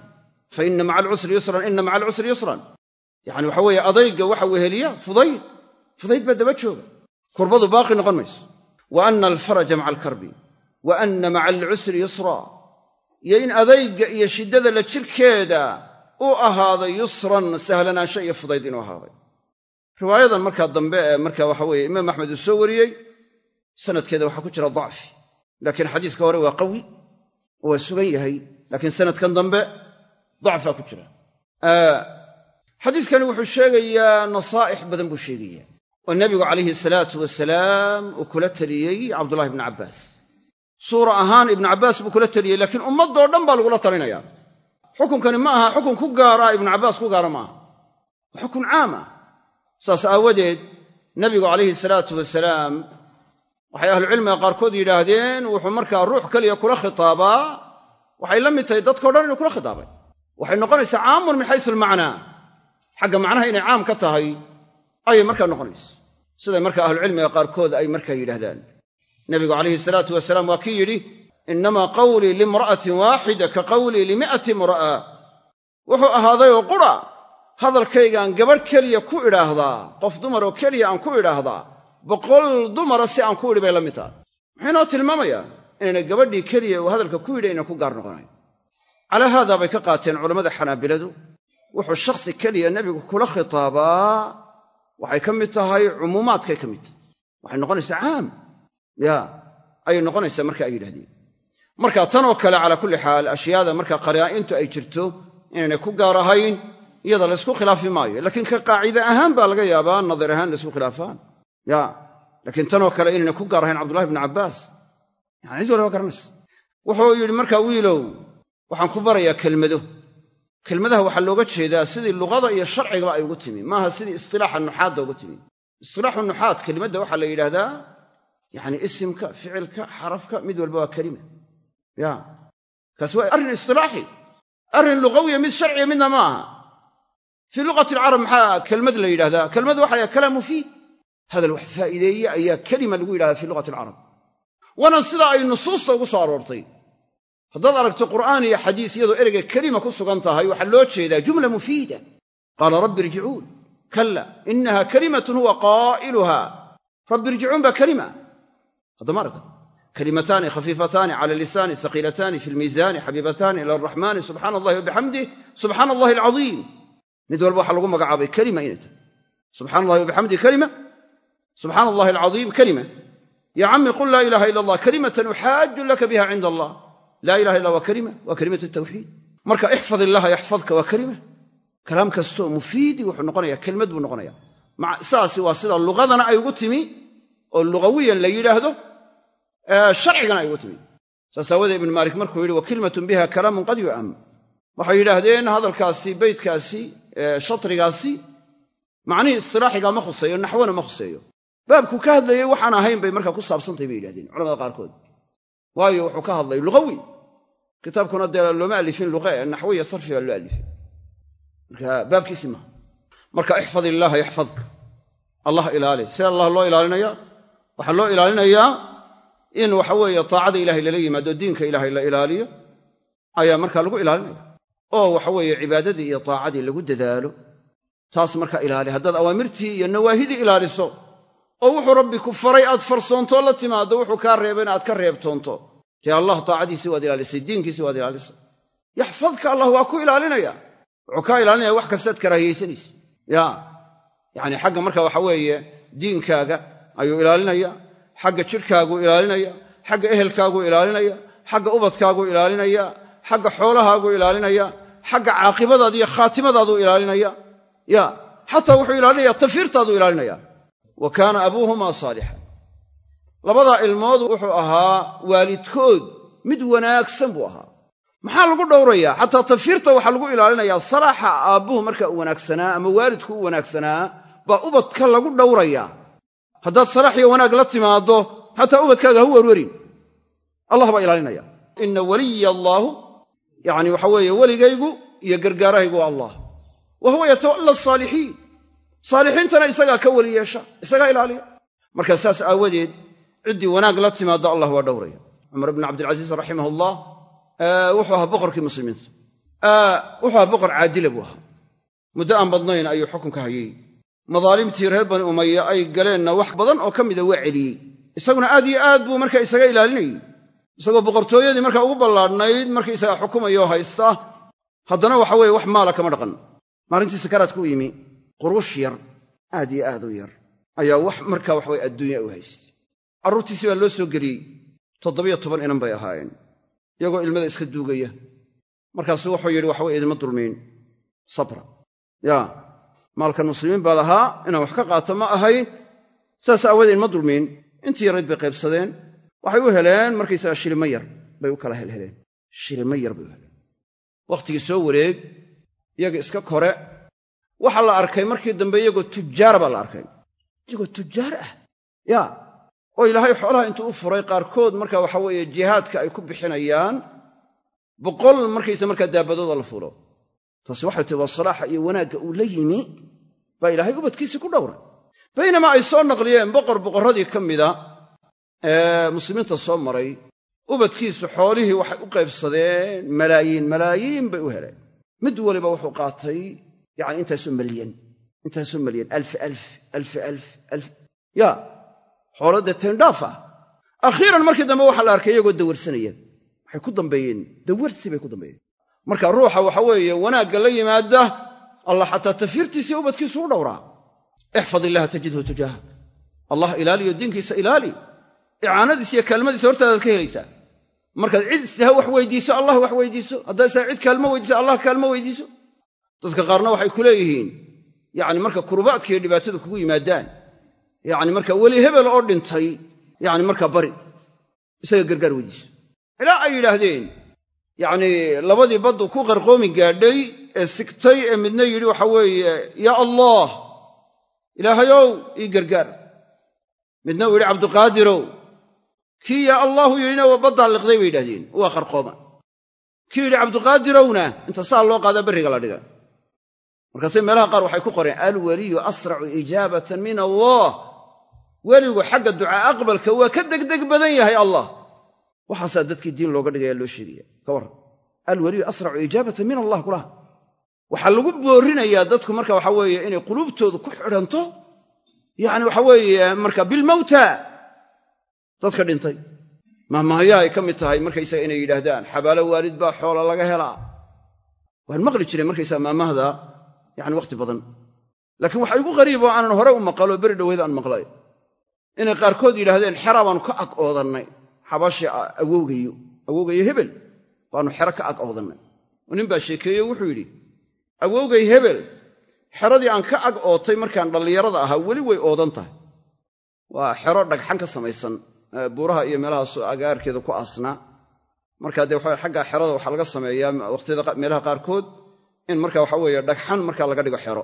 fa inna maca alcusri yusran inna maca alcusri yusran. Yacani waxa weeye adayga waxa weheliya fudayd. Fudayd baa daba jooga. Kurbadu baaqi noqon mayso. Wa anna alfaraja maca alkarbi. Wa anna maca alcusri yusra. Iyo in adayga iyo shiddada la jirkeeda uu ahaaday yusran sahlanaansho iyo fudayd inuu ahaaday. Riwaayadan markaa dambe ee marka waxa weeye imaam axmed uu soo wariyey sanadkeeda waxaa ku jira dacfi laakiin xadiiska hore waa qawi oo waa sugan yahay. Laakiin sanadkan dambe dacfaa ku jira. Xadiiskani wuxuu sheegayaa nasaa'ix badan buu sheegayaa oo nebigu calayhi salaatu wasalaam uu kula teliyey cabdullahi ibnu cabbaas. Suura ahaan ibnu cabbaas buu kula teliyey laakiin ummaddoo dhan baa lagula talinaya. Xukunkani ma aha xukun ku gaara ibnu cabbaas ku gaara maaha waa xukun caam ah. Saas aawadeed nebigu calayhi salaatu wasalaam waxay ahlucilmiga qaarkood yidhaahdeen wuxuu markaa ruux keliya kula khitaabaa. Waxay la mid tahay dadkao dhan inuu kula khitaabay waxay noqonaysaa caamun min xaysu almacnaa xagga macnaha inay caam ka tahay ayay markaa noqonaysa. Siday markaa ahlucilmiga qaarkood ay markaa yidhahdaan nebigu calayhi salaatu wasalaam waa kii yidhi innamaa qawlii limra'atin waaxida ka qawlii limi'ati imra'a. Wuxuu ahaadayoo qura hadalkaygaan gabadh keliya ku idhaahdaa qof dumaroo keliya aan ku idhaahdaa boqol dumara si aan ku idhi bay la mid tahay. Muxuu inoo tilmaamayaa inayna gabadhii keliya uu hadalka ku yidhi ayna ku gaar noqonayn calaa haadaa bay ka qaateen culammada xanaabiladu. Wuxuu shakhsi keliya nebigu kula khitaabaa. Waxay ka mid tahay cumuumaadkay ka mid tahay. Waxay noqonaysaa caam. Ya ayay noqonaysaa marka ay yidhahdeen marka tanoo kale calaa kulli xaal ashyaada marka qaraa'intu ay jirto inaynay ku gaar ahayn iyada laysku khilaafi maayo. Laakiin ka qaacide ahaan baa laga yaabaa nadar ahaan laysku khilaafaan. Ya laakiin tanoo kale inaynay ku gaar ahayn cabdullahi bnu cabbaas. Yani cid walba garanaysa wuxuu markaa wiilow waxaan ku barayaa kelmado kelmadaha waxaa looga jeedaa sidii luqada iyo sharcigaba ay ugu timi. Maaha sidii istilaaxa nuxaadda ugu timi. Istilaaxu nuxaad kelimadda waxaa la yidhaahdaa yacni isimka ficilka xarafka mid walba waa kelima. Ya. Kaas waa arrin istilaaxi. Arrin luqawiya mid sharciya midna ma aha. Fii luqati alcarab maxaa kelmad la yidhahdaa kelmad waxa la kalaam mufiid hadal wax faa'iideeye ayaa kelima lagu yidhahdaa fii luqati alcarab waana sida ay nusuusta ugu soo aroortay haddaad aragto qur'aan iyo xadiis iyadoo ereyga kelima ku sugan tahay waxaa loo jeedaa jumla mufiida. Qaala rabbi irjicuun. Kalla inaha kalimatun huwa qaa'iluha. Rabbi irjicuun baa kelima. Haddama aragta kalimataani khafiifataani cala lisaani haqiilataani fi lmiisaani xabiibataani ila araxmaani subxaana allahi wabixamdih subxaana allahi alcadiim. Mid walba waxaa lagu magacaabay kelima inay tahay. Subxana allahi wabixamdih kelima. Subxaana allahi alcadiim kelima. Ya cammi qul laa ilaha ila allah kalimatan uxaaju laka biha cinda allah laa ilaha illa waa kalima waa kalimatu tawxiid marka ixfad illaha yaxfadka waa kelima kalaam kastoo mufiidi wuxuu noqonaya kelmad buu noqonaya saasi waa sida luqadana ay ugu timi oo lugawiyan la yidhaahdo sharcigana ay ugu timi. Saas aawadee ibnu maalik markuu yidhi wa kalimatun biha kalaamun qad yu'am. Waxay yidhaahdeen hadalkaasi beydkaasi shatrigaasi macnihii istilaaxiga ma khuseeyo naxwana ma khuseeyo. Baabkuu ka hadlayey waxaan ahayn bay markaa ku saabsantay bay yidhahdeen culamada qaarkood waayo wuxuu ka hadlay lugawi. Kitaabkuna dee looma alifin luqe naxwiya sarfi baa loo alifay marka baabkiisi maaha marka ixfad illaaha yaxfadka. Allah ilaali. Sida allah loo ilaalinaya waxaa loo ilaalinayaa in waxa weeye taacada ilahay lala yimaado diinka ilaahay la ilaaliyo ayaa markaa lagu ilaalinaya. Oo waxa weeye cibaadadii iyo taacadii lagu dadaalo. Taas markaa ilaali. Haddaad awaamirtii iyo nawaahidii ilaaliso oo wuxuu rabbi ku faray aad farsoontoo la timaaddo wuxuu kaa reebayna aad ka reebtoonto. Dee allah taacadiisii waad ilaalisay diinkiisii waad ilaalisay. Yaxfadka allah waa ku ilaalinaya. Wuxuu kaa ilaalinaya wax kastaad karaahiyaysanaysa. Ya yacni xagga marka waxa weeye diinkaaga ayuu ilaalinaya xagga jidhkaaguu ilaalinaya xagga ehelkaaguu ilaalinaya xagga ubadkaaguu ilaalinaya xagga xoolahaaguu ilaalinaya xagga caaqibadaada iyo khaatimadaaduu ilaalinaya. Ya xataa wuxuu ilaalinaya tafiirtaaduu ilaalinaya wa kaana abuuhumaa saalixan labadaa ilmood wuxuu ahaa waalidkood mid wanaagsan buu ahaa. Maxaa lagu dhowrayaa? Xataa tafiirta waxaa lagu ilaalinayaa salaaxa aabbuhu marka u wanaagsanaa ama waalidku u wanaagsanaa baa ubadka lagu dhowrayaa. Haddaad salaax iyo wanaag la timaaddo xataa ubadkaaga ha werwerin allah baa ilaalinaya. Ina waliya allaahu yacni waxa weeye weligaygu iyo gargaarahaygu waa allah. Wa huwa yatawalla asaalixiin saalixiintana isagaa ka weli yeesha isagaa ilaaliya. Marka saas aawadeed ciddii wanaag la timaaddo allah waa dhowraya. Cumar bn cabdilcasiis raximah allah wuxuu ahaa boqorkii muslimiinta. Wuxuu ahaa boqor caadila buu ahaa. Muddo aan badnayn ayuu xukunka hayey madaalimtii reer bani umaya ay galeenna wax badan oo ka mida waa celiyey. Isaguna aad iyo aad buu marka isaga ilaalinayey. Isagoo boqortooyadii marka ugu ballaadhnayd markaisaga xukumayoo haysta haddana waxa weeye wax maala kama dhaqan. Maalintii sakaraadku u yimi quruush yar aad iyo aad u yar. Ayaa wax markaa waxaweye adduunya u haystay carruurtiisii baa loo soo geliyey toddobiyo toban inan bay ahaayeen. Iyagoo ilmada iska duugaya. Markaasuu wuxuu yidhi waxaweye idinma dulmiin. Sabra. Yaa maalkan muslimiin baa lahaa inaan wax ka qaato ma ahayn. Saas aawadeed idinma dulmiin. Intii yarayd bay qaybsadeen. Waxay u heleen markaysaga shilimo yar bay u kala helheleen. Shilimo yar bay u heleen. Wakhtigii soo wareeg iyaga iska kore waxaa la arkay markii dambe iyagoo tujaara baa la arkay. Iyagoo tujaar ah? Yaa oo ilaahay xoolaha intuu u furay qaarkood marka waxa weeye jihaadka ay ku bixinayaan boqol markaysa markaa daabadooda la fulo taasi waxay tahi waa salaaxa iyo wanaagga uu la yimi. Baa ilaahay ubadkiisii ku dhowray. Baynamaa ay soo naqliyeen boqor boqorradii ka mida ee muslimiinta soo maray ubadkiisu xoolihii waxay u qaybsadeen malaayiin malaayiin bay u heleen. Mid waliba wuxuu qaatay yacni intaasoo malyan intaasoo malyan alf alf alf alf alf ya xoolo dee teendhaaf ah akhiiran markii dambe waxaa la arkay iyagoo dawarsanaya waxay ku dambeeyeen dawarsi bay ku dambeeyeen marka ruuxa waxa weeye wanaagga la yimaada allah xataa tafiirtiisa iyo ubadkiisu u dhowraa ixfad illaha tajidhu tujaahak allah ilaaliyo diinkiisa ilaali icaanadiisa iyo kaalmadiisa hortaadaad ka helaysaa markaad cid istaha wax weydiiso allah wax weydiiso haddaad isaa cid kaalmo weydiiso allah kaalmo weydiiso dadka qaarna waxay ku leeyihiin yacni marka kurubaadka iyo dhibaatada kugu yimaadaan yacni marka weli hebel oo dhintay yacni markaa bari isaga gargaar weydiiso ilaa ay yidhaahdeen yacni labadii baddu ku qarqoomi gaadhay ee sigtay ee midna yidhi waxa weeye yaa allah ilaahayow ii gargaar. Midna uu yidhi cabduqaadirow kii yaa allaahu yidhina waa baddaa liqday bay yidhahdeen waa qarqooma. Kii yidhi cabduqaadirowna inta saa loo qaadaa berriga la dhiga markaasay meelaha qaar waxay ku qoreen alweliyu asracu ijaabatan min allah. Weligu xagga ducaa aqbalka waa ka degdeg badan yahay allah. Waxaasaa dadkii diin looga dhigaya loo sheegaya. Ka warran. Alweliyu asracu ijaabatan min allah kulaha waxaa lagu boorinayaa dadku marka waxa weeye inay quluubtoodu ku xidhanto. Yacni waxa weeye marka bilmawta dadka dhintay. Mahmahyaa ay ka mid tahay markaysaga inay yidhaahdaan xabaalo waalid baa xoola laga helaa. Waan maqli jiray markaysaa maamahda yani wakhti badan. Laakiin waxa igu qariib oo aanan hore u maqalo beri dhoweyd aan maqlay. Inay qaarkood yidhaahdeen xera baanu ka ag oodannay. Xabashii awowgayo awowgayo hebel baanu xero ka ag oodannay. Oo nin baa sheekeeye wuxuu yidhi awowgay hebel xeradii aan ka ag ootay markaan dhallinyarada ahaa weli way oodan tahay. Waa xero dhagxan ka samaysan buuraha iyo meelahaas agaarkeeda ku aasnaa. Markaa dee waxa xagga xerada waxaa laga sameeyaa waqtiyada meelaha qaarkood in marka waxa weeye dhagxan markaa laga dhigo xero.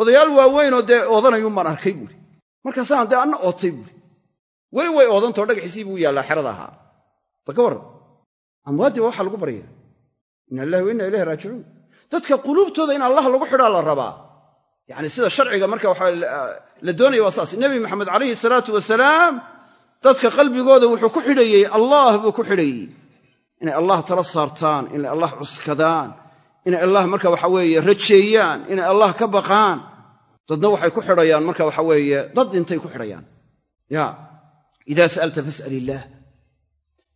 Odayaal waaweynoo dee oodanayuun baan arkay buuri markaasaan dee anna ootay buuri weli way oodantao dhagaxiisii buu yaallaa xerada ahaa. Da ka warran. Amwaaddiiba waxaa lagu barya ina lillahi wa inna ilayhi raajicuun. Dadka quluubtooda in allah lagu xidhaa la rabaa. Yacni sida sharciga marka waxa la doonaya waa saas. Nebi maxamed calayhi salaatu wasalaam dadka qalbigooda wuxuu ku xidhayey allah buu ku xidhayey inay allah tala saartaan inay allah cuskadaan inay allah marka waxa weeye rajeeyaan inay allah ka baqaan. Dadna waxay ku xidhayaan marka waxa weeye dad intay ku xidhayaan. Ya ida sa'alta fas'al illaah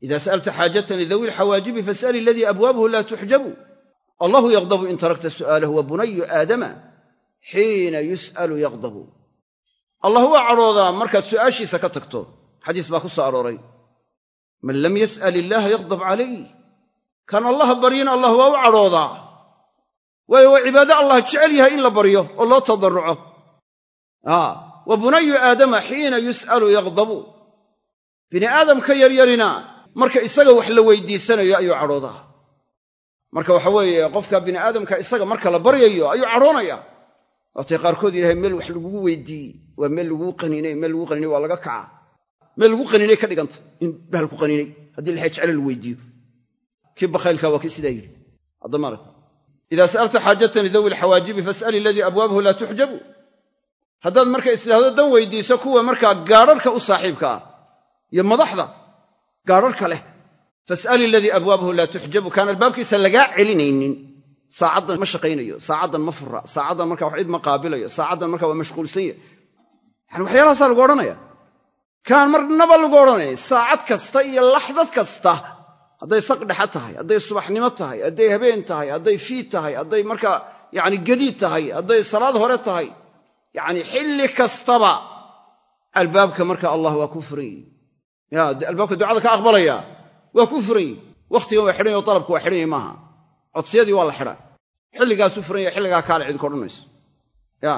ida sa'alta xaajatan lidawi lxawaajibi fas'al iladii abwaabuhu laa tuxjabu allahu yaqdabu in tarakta su'aalahu wa bunayu aadama xiina yus'alu yaqdabu allah waa cadhoodaa markaad su'aashiisa ka tagto. Xadiis baa ku soo arooray. Man lam yas'al illaaha yaqdab calayh kan allah baryin allah waa u cadhoodaa waayo waa cibaado allah jecel yahay in la baryo oo loo tadarruco. Wa bunayu aadama xiina yus'alu yaqdabu bini aadamka yaryarina marka isaga wax la weydiisanayo ayuu cadhoodaa. Marka waxa weeye qofka bini aadamka isaga marka la baryayo ayuu cadhoonaya. Waatay qaarkood yidhahay meel wax lagugu weydiiyey waa meel laguu qaninay meel lagu qaninay waa laga kacaa. Meel lagu qaninay ka dhiganta in bahal ku qaninay haddii laxay jeclo la weydiiyo. Kii bakhaylka waa kii sidaa yidhi haddamaaragta idaa sa'alta xaajatan lidawi lxawaajibi fas'al iladii abwaabuhu laa tuxjabu. Haddaad marka istidhaahdo dan weydiiso kuwa markaa gaadharhka u saaxiibka ah iyo madaxda gaadharhka leh. Fas'al iladii abwaabuhu laa tuxjabu. Kaan albaabkiisa lagaa celinaynin. Saacaddan ma shaqaynayo saacaddan ma fura saacaddan marka wax cid ma qaabilayo saacaddan marka waa mashquulsan yahy yani waxyaalahaasaa lagu odhanaya kaan marnaba lagu odhanaya kasta iyo laxdad kasta hadday saq dhexa tahay hadday subaxnimo tahay hadday habeen tahay hadday fiid tahay hadday markaa yani gadiid tahay hadday salaad hore tahay yacni xilli kastaba albaabka marka allah waa kuu furan yihi. Albaabka ducada ka aqbalaya waa kuu furan yihi. Wakhtigan waa xidhan yaho dalabku waa xidhan yahy maaha. Codsiyadii waa la xidha xilligaasuu furan yahay xilligaa kaale cidinka odhanayso ya.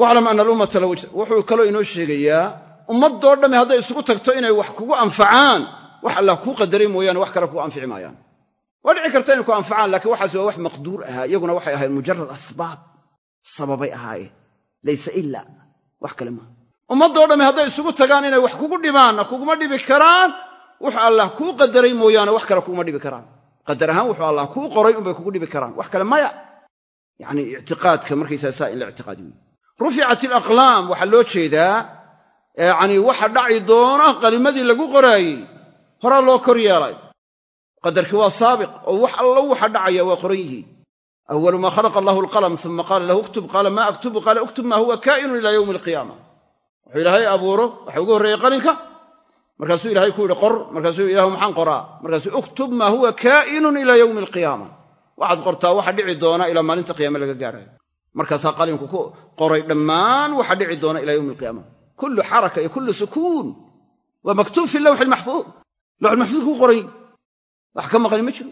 Waclam ana alummata wuxuu kaloo inoo sheegayaa ummaddoo dhammi hadday isugu tagto inay wax kugu anfacaan wax allah kuu qadaray mooyaane wax kale kugu anfici maayaan waa dhici karta inay ku anfacaan laakiin waxaas waa wax maqduur ahaa iyaguna waxay ahayn mujarad asbaab sababay ahaayeen laysa ila wax kale maaha ummaddoo dhammi hadday isugu tagaan inay wax kugu dhibaanna kuguma dhibi karaan wuxuu allah kuu qadaray mooyaane wax kale kuguma dhibi karaan. Qadar ahaan wuxuu allah kuu qoray unbay kugu dhibi karaan wax kale maya. Yacni ictiqaadka markaysaa saa in la ictiqaadi wey ruficat alaqlaam waxaa loo jeedaa yacni waxa dhaci doona qalimadii lagu qoraayey horaa loo kor yeelay. Qadarkii waa saabiq oo wax allo waxa dhacaya waa qoran yihiin awalu maa khalaqa allahu alqalam uma qaala lahu uktub qaala maa aktubu qaala uktub maa huwa kaa'inun ilaa yowmi alqiyaama. Wuxuu ilaahay abuuro waxa ugu horreeyey qalinka markaasuu ilahay ku yidhi qor markaasuu ilahu maxaan qoraa? Markaasuu uktub maa huwa kaa'inun ilaa yowmi alqiyaama. Waxaad qortaa waxa dhici doona ilaa maalinta qiyaame laga gaarayo. Markaasaa qalinku ku qoray dhammaan waxa dhici doona ilaa yowmi alqiyaama. Kullu xaraka iyo kullu sukuun waa maktuub fi lawxi lmaxfuud lawxulmaxfuud kuu qoray. Wax ka maqani ma jiro.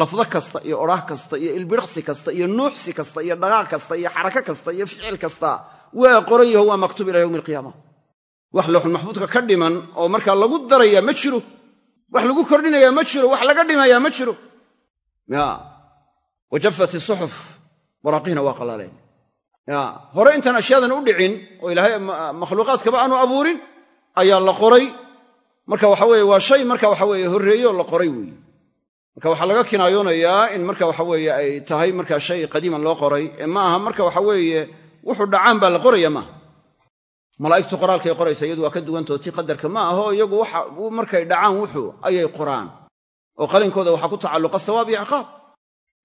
Lafdo kasta iyo odhaah kasta iyo ilbiriqsi kasta iyo nuuxsi kasta iyo dhaqaaq kasta iyo xarako kasta iyo ficil kasta waa qoran yaho waa maktuub ilaa yowmi alqiyaama wax lawxulmaxfuudka ka dhiman oo markaa lagu darayaa ma jiro. Wax lagu kordhinayaa ma jiro. Wax laga dhimayaa ma jiro. Wajafat isuxuf waraaqihina waa qalaaleen hore intaan ashyaadan u dhicin oo ilaahay makhluuqaadkaba aanu abuurin ayaa la qoray marka waxa weeye waa shay marka waxa weeye horreeye oo la qoray weeye. Marka waxaa laga kinaayoonayaa in marka waxa weeye ay tahay marka shay qadiiman loo qoray ee ma aha marka waxa weeye wuxuu dhacaan baa la qoraya maaha malaa'igtu qoraalkay qoraysa iyadu waa ka duwantao tii qadarka ma aho iyagu waxa markay dhacaan wuxuu ayay qoraan. Oo qalinkooda waxaa ku tacalluqa sawaab iyo ciqaab.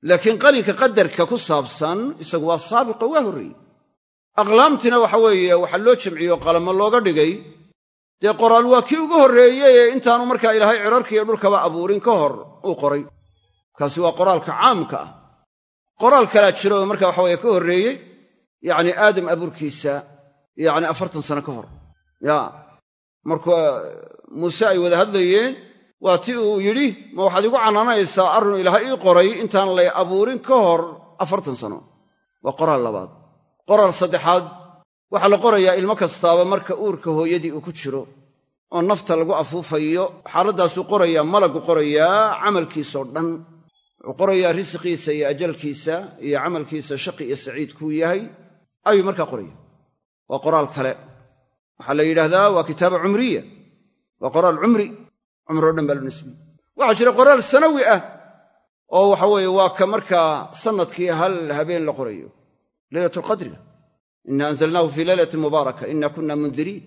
Laakiin qalinka qadarka ku saabsan isagu waa saabiqo waa horreeyey. Aqlaamtina waxa weeye waxaa loo jamciyo qalamo looga dhigay dee qoraal waa kii ugu horreeyey ee intaanu markaa ilaahay cirarka iyo dhulkaba abuurin ka hor uu qoray. Kaasi waa qoraalka caamka ah. Qoraal kalaa jiro oo marka waxa weye ka horreeyey yacni aadam abuurkiisa yacni afartan sano ka hor. Ya marka muuse ay wada hadlayeen waa ti uu yidhi ma waxaad igu canaanaysaa arrinu ilaahay ii qoray intaan lay abuurin ka hor afartan sano. Waa qoraal labaad. Qoraal saddexaad waxaa la qorayaa ilmo kastaaba marka uurka hooyadii uu ku jiro oo nafta lagu afuufayo xaaladdaasuu qorayaa malagu qorayaa camalkiisoo dhan. Wuxuu qorayaa risiqiisa iyo ajalkiisa iyo camalkiisa shaqi iyo saciid kuu yahay ayuu markaa qoraya waa qoraal kale. Waxaa la yidhaahdaa waa kitaaba cumriya. Waa qoraal cumri. Cumri o dhan baa la nisbiye waxaa jira qoraal sanawi ah oo waxa weeye waa ka markaa sannadkii hal habeen la qorayo leylatulqadriga ina anzalnaahu fii leylati mubaaraka ina kunna mundiriin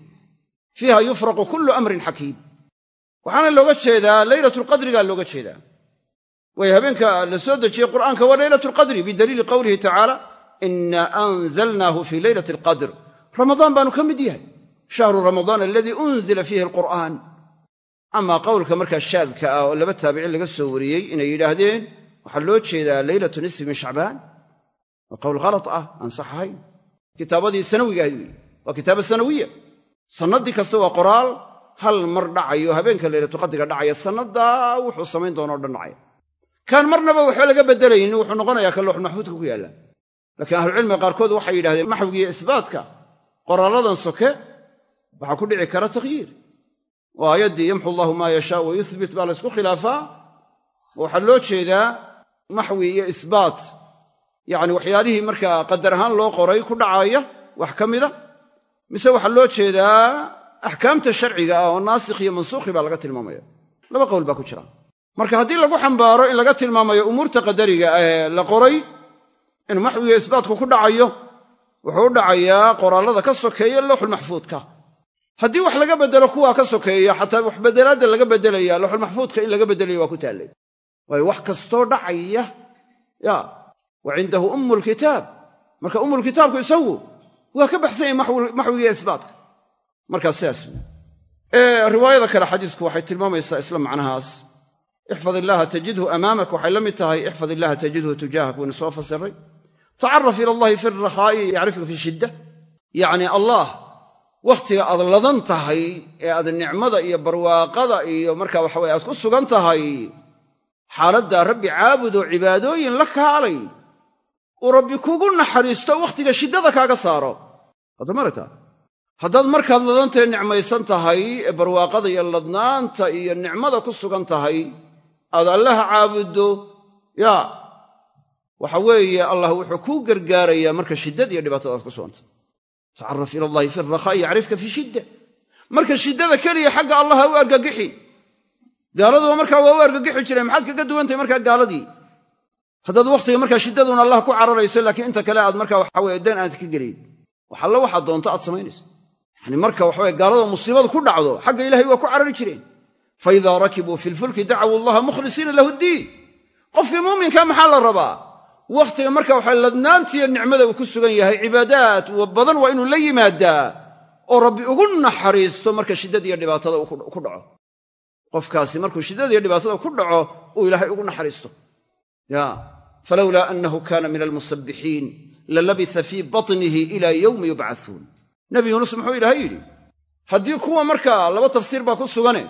fiiha yufraqu kullu amrin xakiim waxaana looga jeedaa leylatulqadrigaa looga jeedaa waayo habeenka la soo dejiyey qur'aanka waa leylatulqadri bidaliili qowlihi tacaala ina anzalnaahu fii leylati alqadr ramadaan baanu ka mid yahay shahru ramadaan aladii unzila fiihi alqur'aan amaa qowlka markaa shaadka ah oo laba taabicin laga soo wariyey inay yidhaahdeen waxaa loo jeedaa leylatu nisfi min shacbaan waa qowl khalad kitaabadii sanawiga ahayd weeye waa kitaaba sanawiya. Sannaddii kasta waa qoraal. Hal mar dhacayo habeenka leylatuqadriga dhacaya sannadaa wuxuu samayn doonao dhan dhacaya kaan marnaba waxba laga beddelaynin wuxuu noqonayaa ka loox maxfuudka ku yaalla. Laakiin ahlucilmiga qaarkood waxay yidhahdeen maxwigiiyo isbaatka qoraalladan soke waxaa ku dhici kara takhyiir oo aayaddii yamxu allahu maa yashaa wa yuhbit baa laysku khilaafaa. Waxaa loo jeedaa maxwi iyo isbaat yacni waxyaalihii markaa qadar ahaan loo qoray ku dhacaaya wax ka mida mise waxaa loo jeedaa axkaamta sharciga ah oo naasikh iyo mansuukhi baa laga tilmaamaya. Laba qowl baa ku jira. Marka haddii lagu xambaaro in laga tilmaamayo umuurta qadariga ee la qoray in maxwiga isbaatku ku dhacayo wuxuu u dhacayaa qoraallada ka sokeeya lowxulmaxfuudka haddii wax laga beddelo kuwaa ka sokeeya xataa wax beddelaadda laga beddelaya lowxulmaxfuudka in laga beddelaya waa ku taallay. Waayo wax kastoo dhacaya ya wa cindahu ummu lkitaab marka ummulkitaabku isagu waa ka baxsan yahay maxwigiiyo isbaatka markaa sidaas wey riwaayada kale xadiisku waxay tilmaamaysaa isla macnahaas. Ixfad illaaha tajidhu amaamak waxay la mid tahay ixfad illaaha tajidhu tujaahak waynu soo fasiray. Tacaraf ila allahi fi rakhaa'i yacrifka fi shidda. Yacni allah wakhtiga aad ladan tahay ee aad nicmada iyo barwaaqada iyo marka waxaweye aad ku sugan tahay xaaladdaa rabbi caabud oo cibaadooyin la kaalay uu rabbi kugu naxariisto wakhtiga shiddada kaaga saaro. Haddamaragta haddaad markaad ladantae nicmaysan tahay ee barwaaqada iyo ladnaanta iyo nicmada ku sugan tahay aad allaha caabuddo yaa waxa weeye allah wuxuu kuu gargaarayaa marka shiddada iyo dhibaatadaad ku sugantah tacaraf ila allahi fi rakhaa'i yacrifka fi shidda. Marka shiddada keliya xagga allah ha u argagixi. Gaaladuba markaa waa u argagixi jireen maxaad kaga duwantahay markaa gaaladii haddaad wakhtiga markaa shiddaduun allah ku cararayso laakiin inta kale aad markaa waxa weye dan aad ka gelayn waxalla waxaad doonto aad samaynayso. Yani marka waxaweye gaalada musiibadu ku dhacdo xagga ilahay waa ku carari jireen. Fa idaa rakibuu fi lfulki dacawuu allaha mukhlisiina lahu ddiin qofkii muuminkaa maxaa la rabaa? Wakhtiga marka waxa ladnaantiiyo nicmada uu ku sugan yahay cibaadaad badan waa inuu la yimaadaa oo rabbi ugu naxariisto marka shiddada iyo dhibaatada ku dhaco. Qofkaasi markuu shiddada iyo dhibaatada ku dhaco uu ilaahay ugu naxariisto. Ya falowlaa annahu kaana min almusabbixiin lalabitha fii batnihi ilaa yowmi yubcathuun nebi yuunus muxuu ilaahay yidhi haddii kuwa markaa laba tafsiir baa ku sugane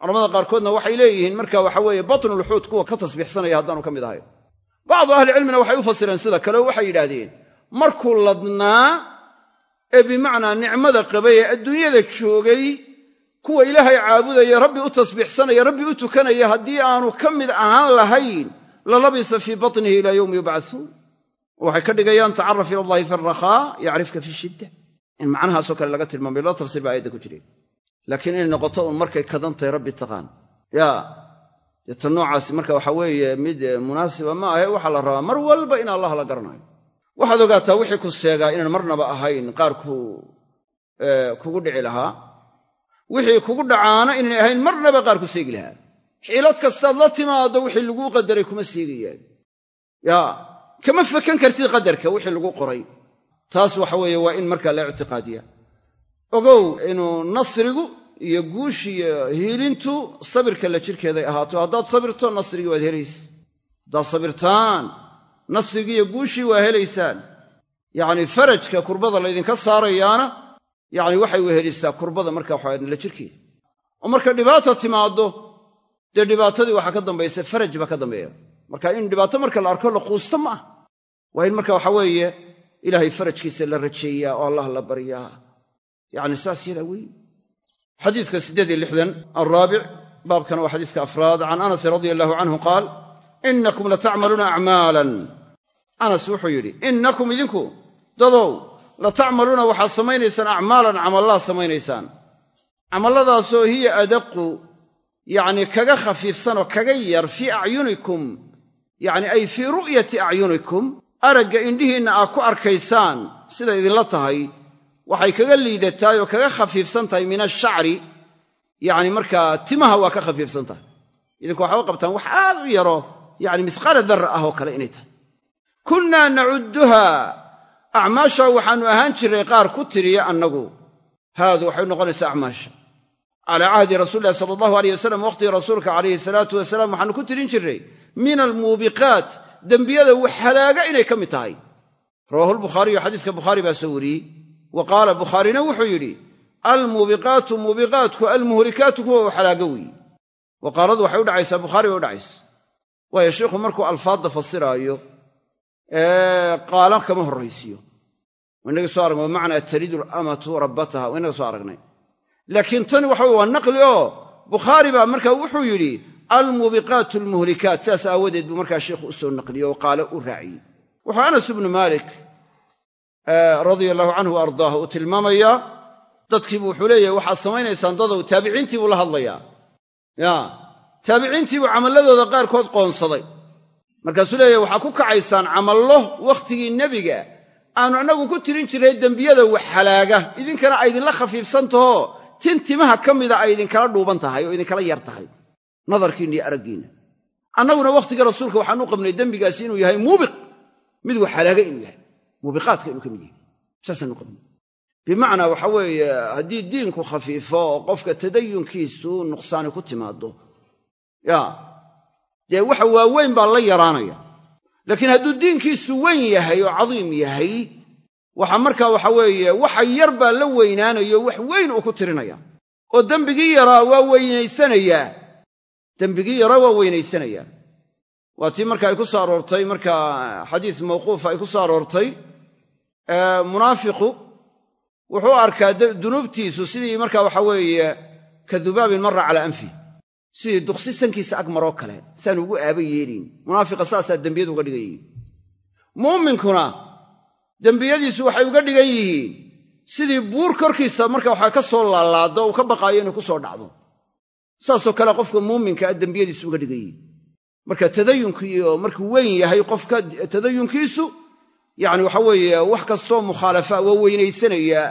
culamada qaarkoodna waxay leeyihiin marka waxa weeye batnulxuut kuwa ka tasbiixsanaya haddaanu ka mid ahayn bacdu ahlicilmina waxay u fasireen sida kale oo waxay yidhaahdeen markuu ladnaa ee bimacnaa nicmada qabay ee adduunyada joogay kuwa ilaahay caabudaya rabbi u tasbiixsanaya rabbi u tukanaya haddii aanu ka mid ahaan lahayn lalabisa fii batnihi ilaa yowmi yubcathuun waxay ka dhigayaan tacaraf ila allahi fi alrakhaa yacrifka fi shidda. In macnahaasoo kale laga tilmaamay laba tafsiir baa ayadda ku jireen laakiin inay noqoto uun markay kadan tahay rabbi taqaan. Yaa dee tan noocaasi marka waxa weeye mid munaasiba ma ahe waxaa la rabaa mar walba in allah la garanayo. Waxaad ogaataa wixii ku seegaa inaan marnaba ahayn qaarku kugu dhici lahaa. Wixii kugu dhacaana inaynay ahayn marnaba qaar ku seegi lahaa xiilad kastaad la timaaddo wixii laguu qadaray kuma seegayaan. Yaa kama fakan kartid qadarka wixii lagu qoray. Taas waxa weeye waa in markaa la ictiqaadiya. Ogow inuu nasrigu iyo guushiiyo hiilintu sabirka la jirkeeday ahaato haddaad sabirto nasrigii waad helaysa haddaad sabirtaan nasrigii iyo guushii waa helaysaan. Yacni farajka kurbada laydinka saarayaana yacni waxay wehelisaa kurbada marka waxa la jirkeeda oo marka dhibaata timaaddo dee dhibaatadii waxaa ka dambaysa faraj baa ka dambeeya. Marka in dhibaato marka la arko la quusto ma ah waa in marka waxa weeye ilaahay farajkiisa la rajeeyaa oo allah la baryaa yacni saas yadaa weyn. Xadiiska siddeed iyo lixdan alraabic baabkana waa xadiiska afraad. Can anas radia allahu canhu qaal innakum latacmaluuna acmaalan anas wuxuu yidhi innakum idinku dadow latacmaluuna waxaad samaynaysaan acmaalan camallaad samaynaysaan camalladaasoo hiya adaqu yacni kaga khafiifsan oo kaga yar fii acyunikum yacni ay fii ru'yati acyunikum aragga indhihiinna aad ku arkaysaan siday idinla tahay waxay kaga liidatahay oo kaga khafiifsan tahay min ashacri yacni markaa timaha waa ka khafiifsan tahay. Idinku waxaa u qabtaan wax aad u yaro yacni misqaala darra ah oo kale inay tahay. Kunnaa nacudduha acmaasha waxaannu ahaan jirray qaar ku tiriya annagu. Haadu waxay noqonaysaa acmaasha calaa cahdi rasuuli illahi sala allahu aleyh wasalam waqhtigii rasuulka calayhi salaatu wasalaam waxaannu ku tirin jirray min almuubiqaat dembiyada wax halaaga inay ka mid tahay. Rawahu lbukhaariyu xadiiska bukhaari baa soo wariyey. Wa qaala bukhaarina wuxuu yidhi almuubiqaatu muubiqaatku almuhlikaatu kuwa wax halaaga weeye waqaaladu waxay u dhacaysaa bukhaari bay u dhacaysa waayo sheikhu markuu alfaadda fasiraayo qaala kama horraysiyo. Inagii soo aragnay inaga soo aragnay laakiin tani waxa weye waa naqli oo bukhaari baa markaa wuxuu yidhi almuubiqaatu almuhlikaat sidaas aawadeed buu markaa sheikhu u soo naqliyey oo qaalo u raaciyey. Wuxuu anas ibnu maalik radia allahu canhu wa ardaahu uu tilmaamayaa dadkiibu wuxuu leeyahay waxaad samaynaysaan dadow taabiciintii buu la hadlayaa. Ya taabiciintii buu camalladooda qaarkood qoonsaday. Markaasuu leeyahay waxaa ku kacaysaan camallo wakhtigii nebiga aanu annagu ku tirin jirray dembiyada wax halaaga. Idinkana ay idinla khafiifsan tahoo tin timaha ka mida ay idinkala dhuuban tahay oo idinkala yar tahay. Nadarkiinna iyo araggiinna. Annaguna wakhtiga rasuulka waxaan u qabnay dembigaasi inuu yahay muubiq. Mid wax halaaga inuu yahay. Muubiqaadka inuu ka mid yahay. Saasaan u qabnay. Bimacnaa waxa weeye haddii diinku khafiifo oo qofka tadayunkiisu nuqsaani ku timaaddo. Ya. Dee waxa waaweyn baa la yaraanaya. Laakiin hadduu diinkiisu weyn yahay oo cadiim yahay waxa markaa waxa weeye waxa yar baa la weynaanayo wax weyn uu ku tirinaya. Oo dembigii yaraa waa weynaysanayaa dembigii yaraa waa weynaysanayaa waa tii marka ay ku soo aroortay markaa xadiis mawquufa ay ku soo aroortay munaafiqu wuxuu arkaa dunuubtiisu sidii marka waxa weeye ka dubaabin marra calaa anfi. Sidii duqsi sankiisa ag kale saan ugu aaba yeelin munaafiqa saasaa dembiyadu uga dhigan yihiin. Muuminkuna dembiyadiisu waxay uga dhigan yihiin. Sidii buur korkiisa marka waxaa ka soo laalaado uu ka baqaayo inay ku soo dhacdo. Saasoo kale qofka muuminka a dembiyadiisu uga dhigan yihiin. Marka tadayunkiioo markuu weyn yahay qofka tadayunkiisu yacni waxa weeye wax kastoo mukhaalafa waa weynaysanayaa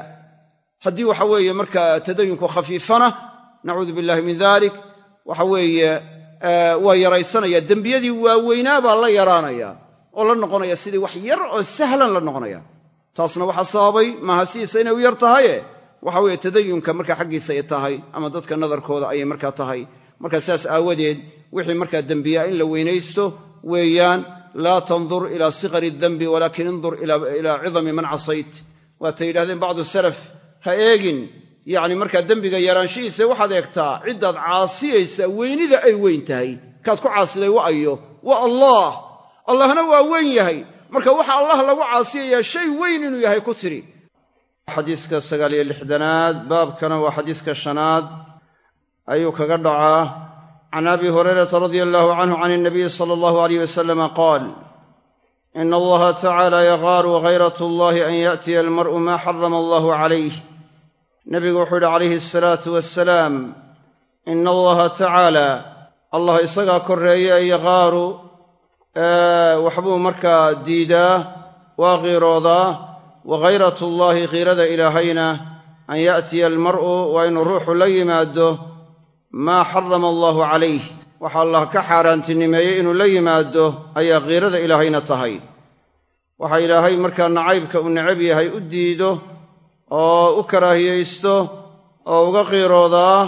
haddii waxa weeye marka tadayunku khafiifana nacuudu billahi min dalik waxa weeye waa yaraysanaya. Dembiyadii waaweynaa baa la yaraanaya oo la noqonaya sidii wax yar oo sahlan la noqonaya. Taasna waxaa sababay maaha inay u yar tahaye waxa weeye tadayunka markaa xaggiisa ay tahay ama dadka nadarkooda ayay markaa tahay. Markaa sidaas aawadeed wixii markaa dembiyaa in la weynaysto weeyaan laa tandur ilaa sikari dembi walaakin indur ilaa cidami man casayt. Waatay yidhahdeen bacdu salaf ha eegin. Yacni markaa dembiga yaraanshihiisa waxaad eegtaa ciddaad caasiyaysaa weynida ay weyn tahay. Kaad ku caasiday wa ayo waa allah allahna waa weyn yahay. Marka waxa allah lagu caasiyayaa shay weyn inuu yahay ku tiri. Xadiiska sagaaliyo lixdanaad baabkana waa xadiiska shanaad. Ayuu kaga dhacaa. Can abi hurayrata radia allahu canhu can inabiyi sala allahu alayh wasalama qaal ina allaha tacala yagaaru hayrat allahi an yaatiya almar'u maa xarama allahu calayh nebigu wuxuu yidhi calayhi asalaatu wassalaam ina allaha tacaala allah isagaa korreeye yagaaru waxbuu markaa diidaa waa qiiroodaa wa khayrat ullaahi khiirada ilaahayna an yaatiya almar'u waa inuu ruuxu la yimaado maa xarama allaahu calayh. Waxa allah ka xaaraantinimeeyey inuu la yimaado ayaa khiirada ilaahayna tahay. Waxa ilaahay markaa nacaybka uu necab yahay u diido oo u karaahiyaysto oo uga qiiroodaa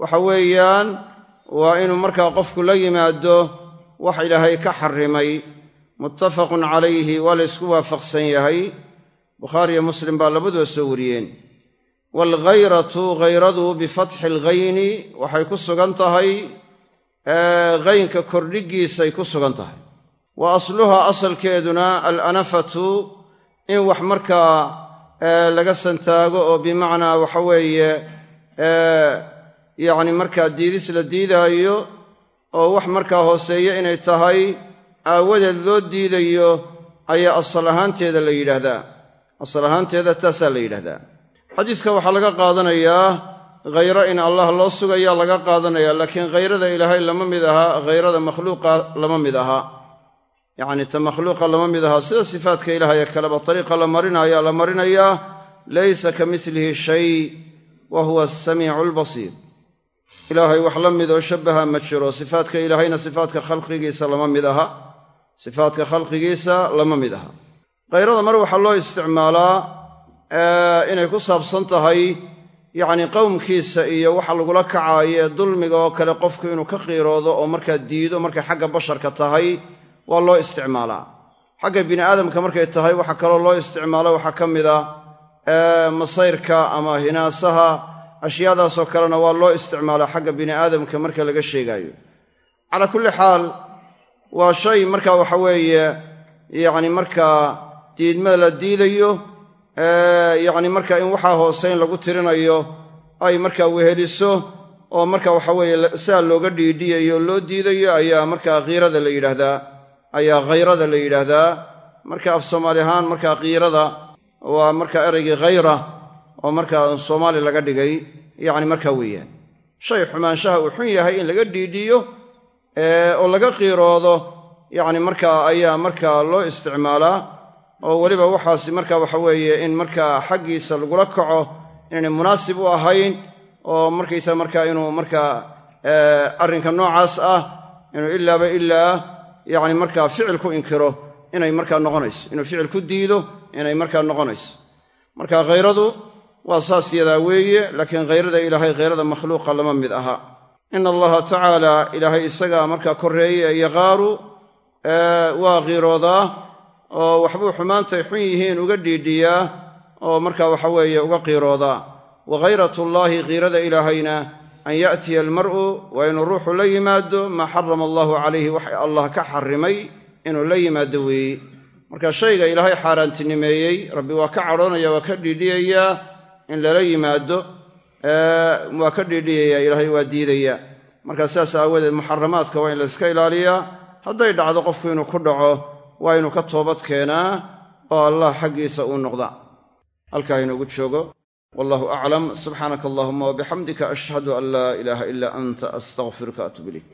waxa weeyaan waa inuu markaa qofku la yimaado wax ilaahay ka xarrimay muttafaqun calayhi waa la ysku waafaqsan yahay. Bukhaariyo muslim baa labaduba soo wariyeen. Waalghayratu ghayradu bifatxi alghayni waxay ku sugan tahay ghaynka kordhigiisay ku sugan tahay. Wa asluhaa asalkeeduna alanafatu in wax markaa laga santaago oo bimacnaa waxa weeye yacni markaa diidis la diidaayo oo wax markaa hooseeya inay tahay aawadeed loo diidayo ayaa asal ahaanteeda la yidhaahdaa. Asal ahaanteeda taasaa la yidhahdaa xadiiska waxaa laga qaadanayaa khayro in allah loo sugayaa laga qaadanaya laakiin khayrada ilaahay lama mid ahaa khayrada makhluuqa lama mid ahaa yacni ta makhluuqa lama mid ahaa sida sifaadka ilaahay ee kaleba dariiqa la marinaayaa la marinayaa laysa ka milihi shay wa huwa asamiicu albasiir ilaahay wax la mid oo shabbaha ma jiro. Sifaadka ilaahayna sifaadka khalqigiisa lama mid aha. Sifaadka khalqigiisa lama mid aha. Khayrada mar waxaa loo isticmaalaa inay ku saabsan tahay yacni qowmkiisa iyo waxa lagula kacaayo ee dulmiga oo kale qofku inuu ka qiiroodo oo markaa diido markay xagga basharka tahay waa loo isticmaalaa. Xagga bini aadamka markay tahay waxa kaloo loo isticmaalo waxaa ka mid a masayrka ama hinaasaha ashyaadaasoo kalena waa loo isticmaalaa xagga bini aadamka marka laga sheegaayo. Calaa kulli xaal waa shay marka waxa weeye yacni markaa diidmada la diidayo yacni marka in waxaa hoose in lagu tirinayo ay markaa weheliso oo marka waxa weeye sidaa looga dhiidhiyayo loo diidayo ayaa markaa khiirada la yidhaahdaa ayaa khayrada la yidhaahdaa. Marka af soomaali ahaan markaa kiirada waa marka ereygii khayra oo markaa soomaali laga dhigay yacni markaa weeyaan. Shay xumaanshaha uu xun yahay in laga dhiidhiyo oo laga qiiroodo yacni markaa ayaa markaa loo isticmaalaa oo weliba waxaasi marka waxa weeye in markaa xaggiisa lagula kaco inaynay munaasib u ahayn oo markaysa markaa inuu markaa arrinka noocaas ah inuu ilaaba ilaa yacni markaa ficil ku inkiro inay markaa noqonayso inuu ficil ku diido inay markaa noqonayso. Marka khayradu waa saas yadaa weeye laakiin khayrada ilaahay khayrada makhluuqa lama mid aha. Ina allaha tacaala ilaahay isagaa markaa korreeye yaqaaru waa qiiroodaa oo waxbuu xumaantay xun yihiin uga dhiidhiyaa oo markaa waxa weeye uga qiiroodaa wa khayratullaahi qiirada ilaahayna an ya'tiya almar'u waa inuu ruuxu la yimaado maa xarama allahu calayhi wax allah ka xarrimay inuu la yimaado weeye marka shayga ilaahay xaaraantinimeeyey rabbi waa ka cadhoonaya waa ka dhiidhiyayaa in lala yimaado waa ka dhiidhiyayaa ilaahay waa diidayaa markaa sidaas aawadeed muxaramaadka waa in la iska ilaaliyaa hadday dhacdo qofku inuu ku dhaco waa inuu ka toobad keenaa oo allah xaggiisa uu noqda halkaa inoogu joogo. Wallahu aclam subxaanaka allahuma wabixamdika ashhadu an laa ilaaha ilaa anta astaqfiruka atub ilayk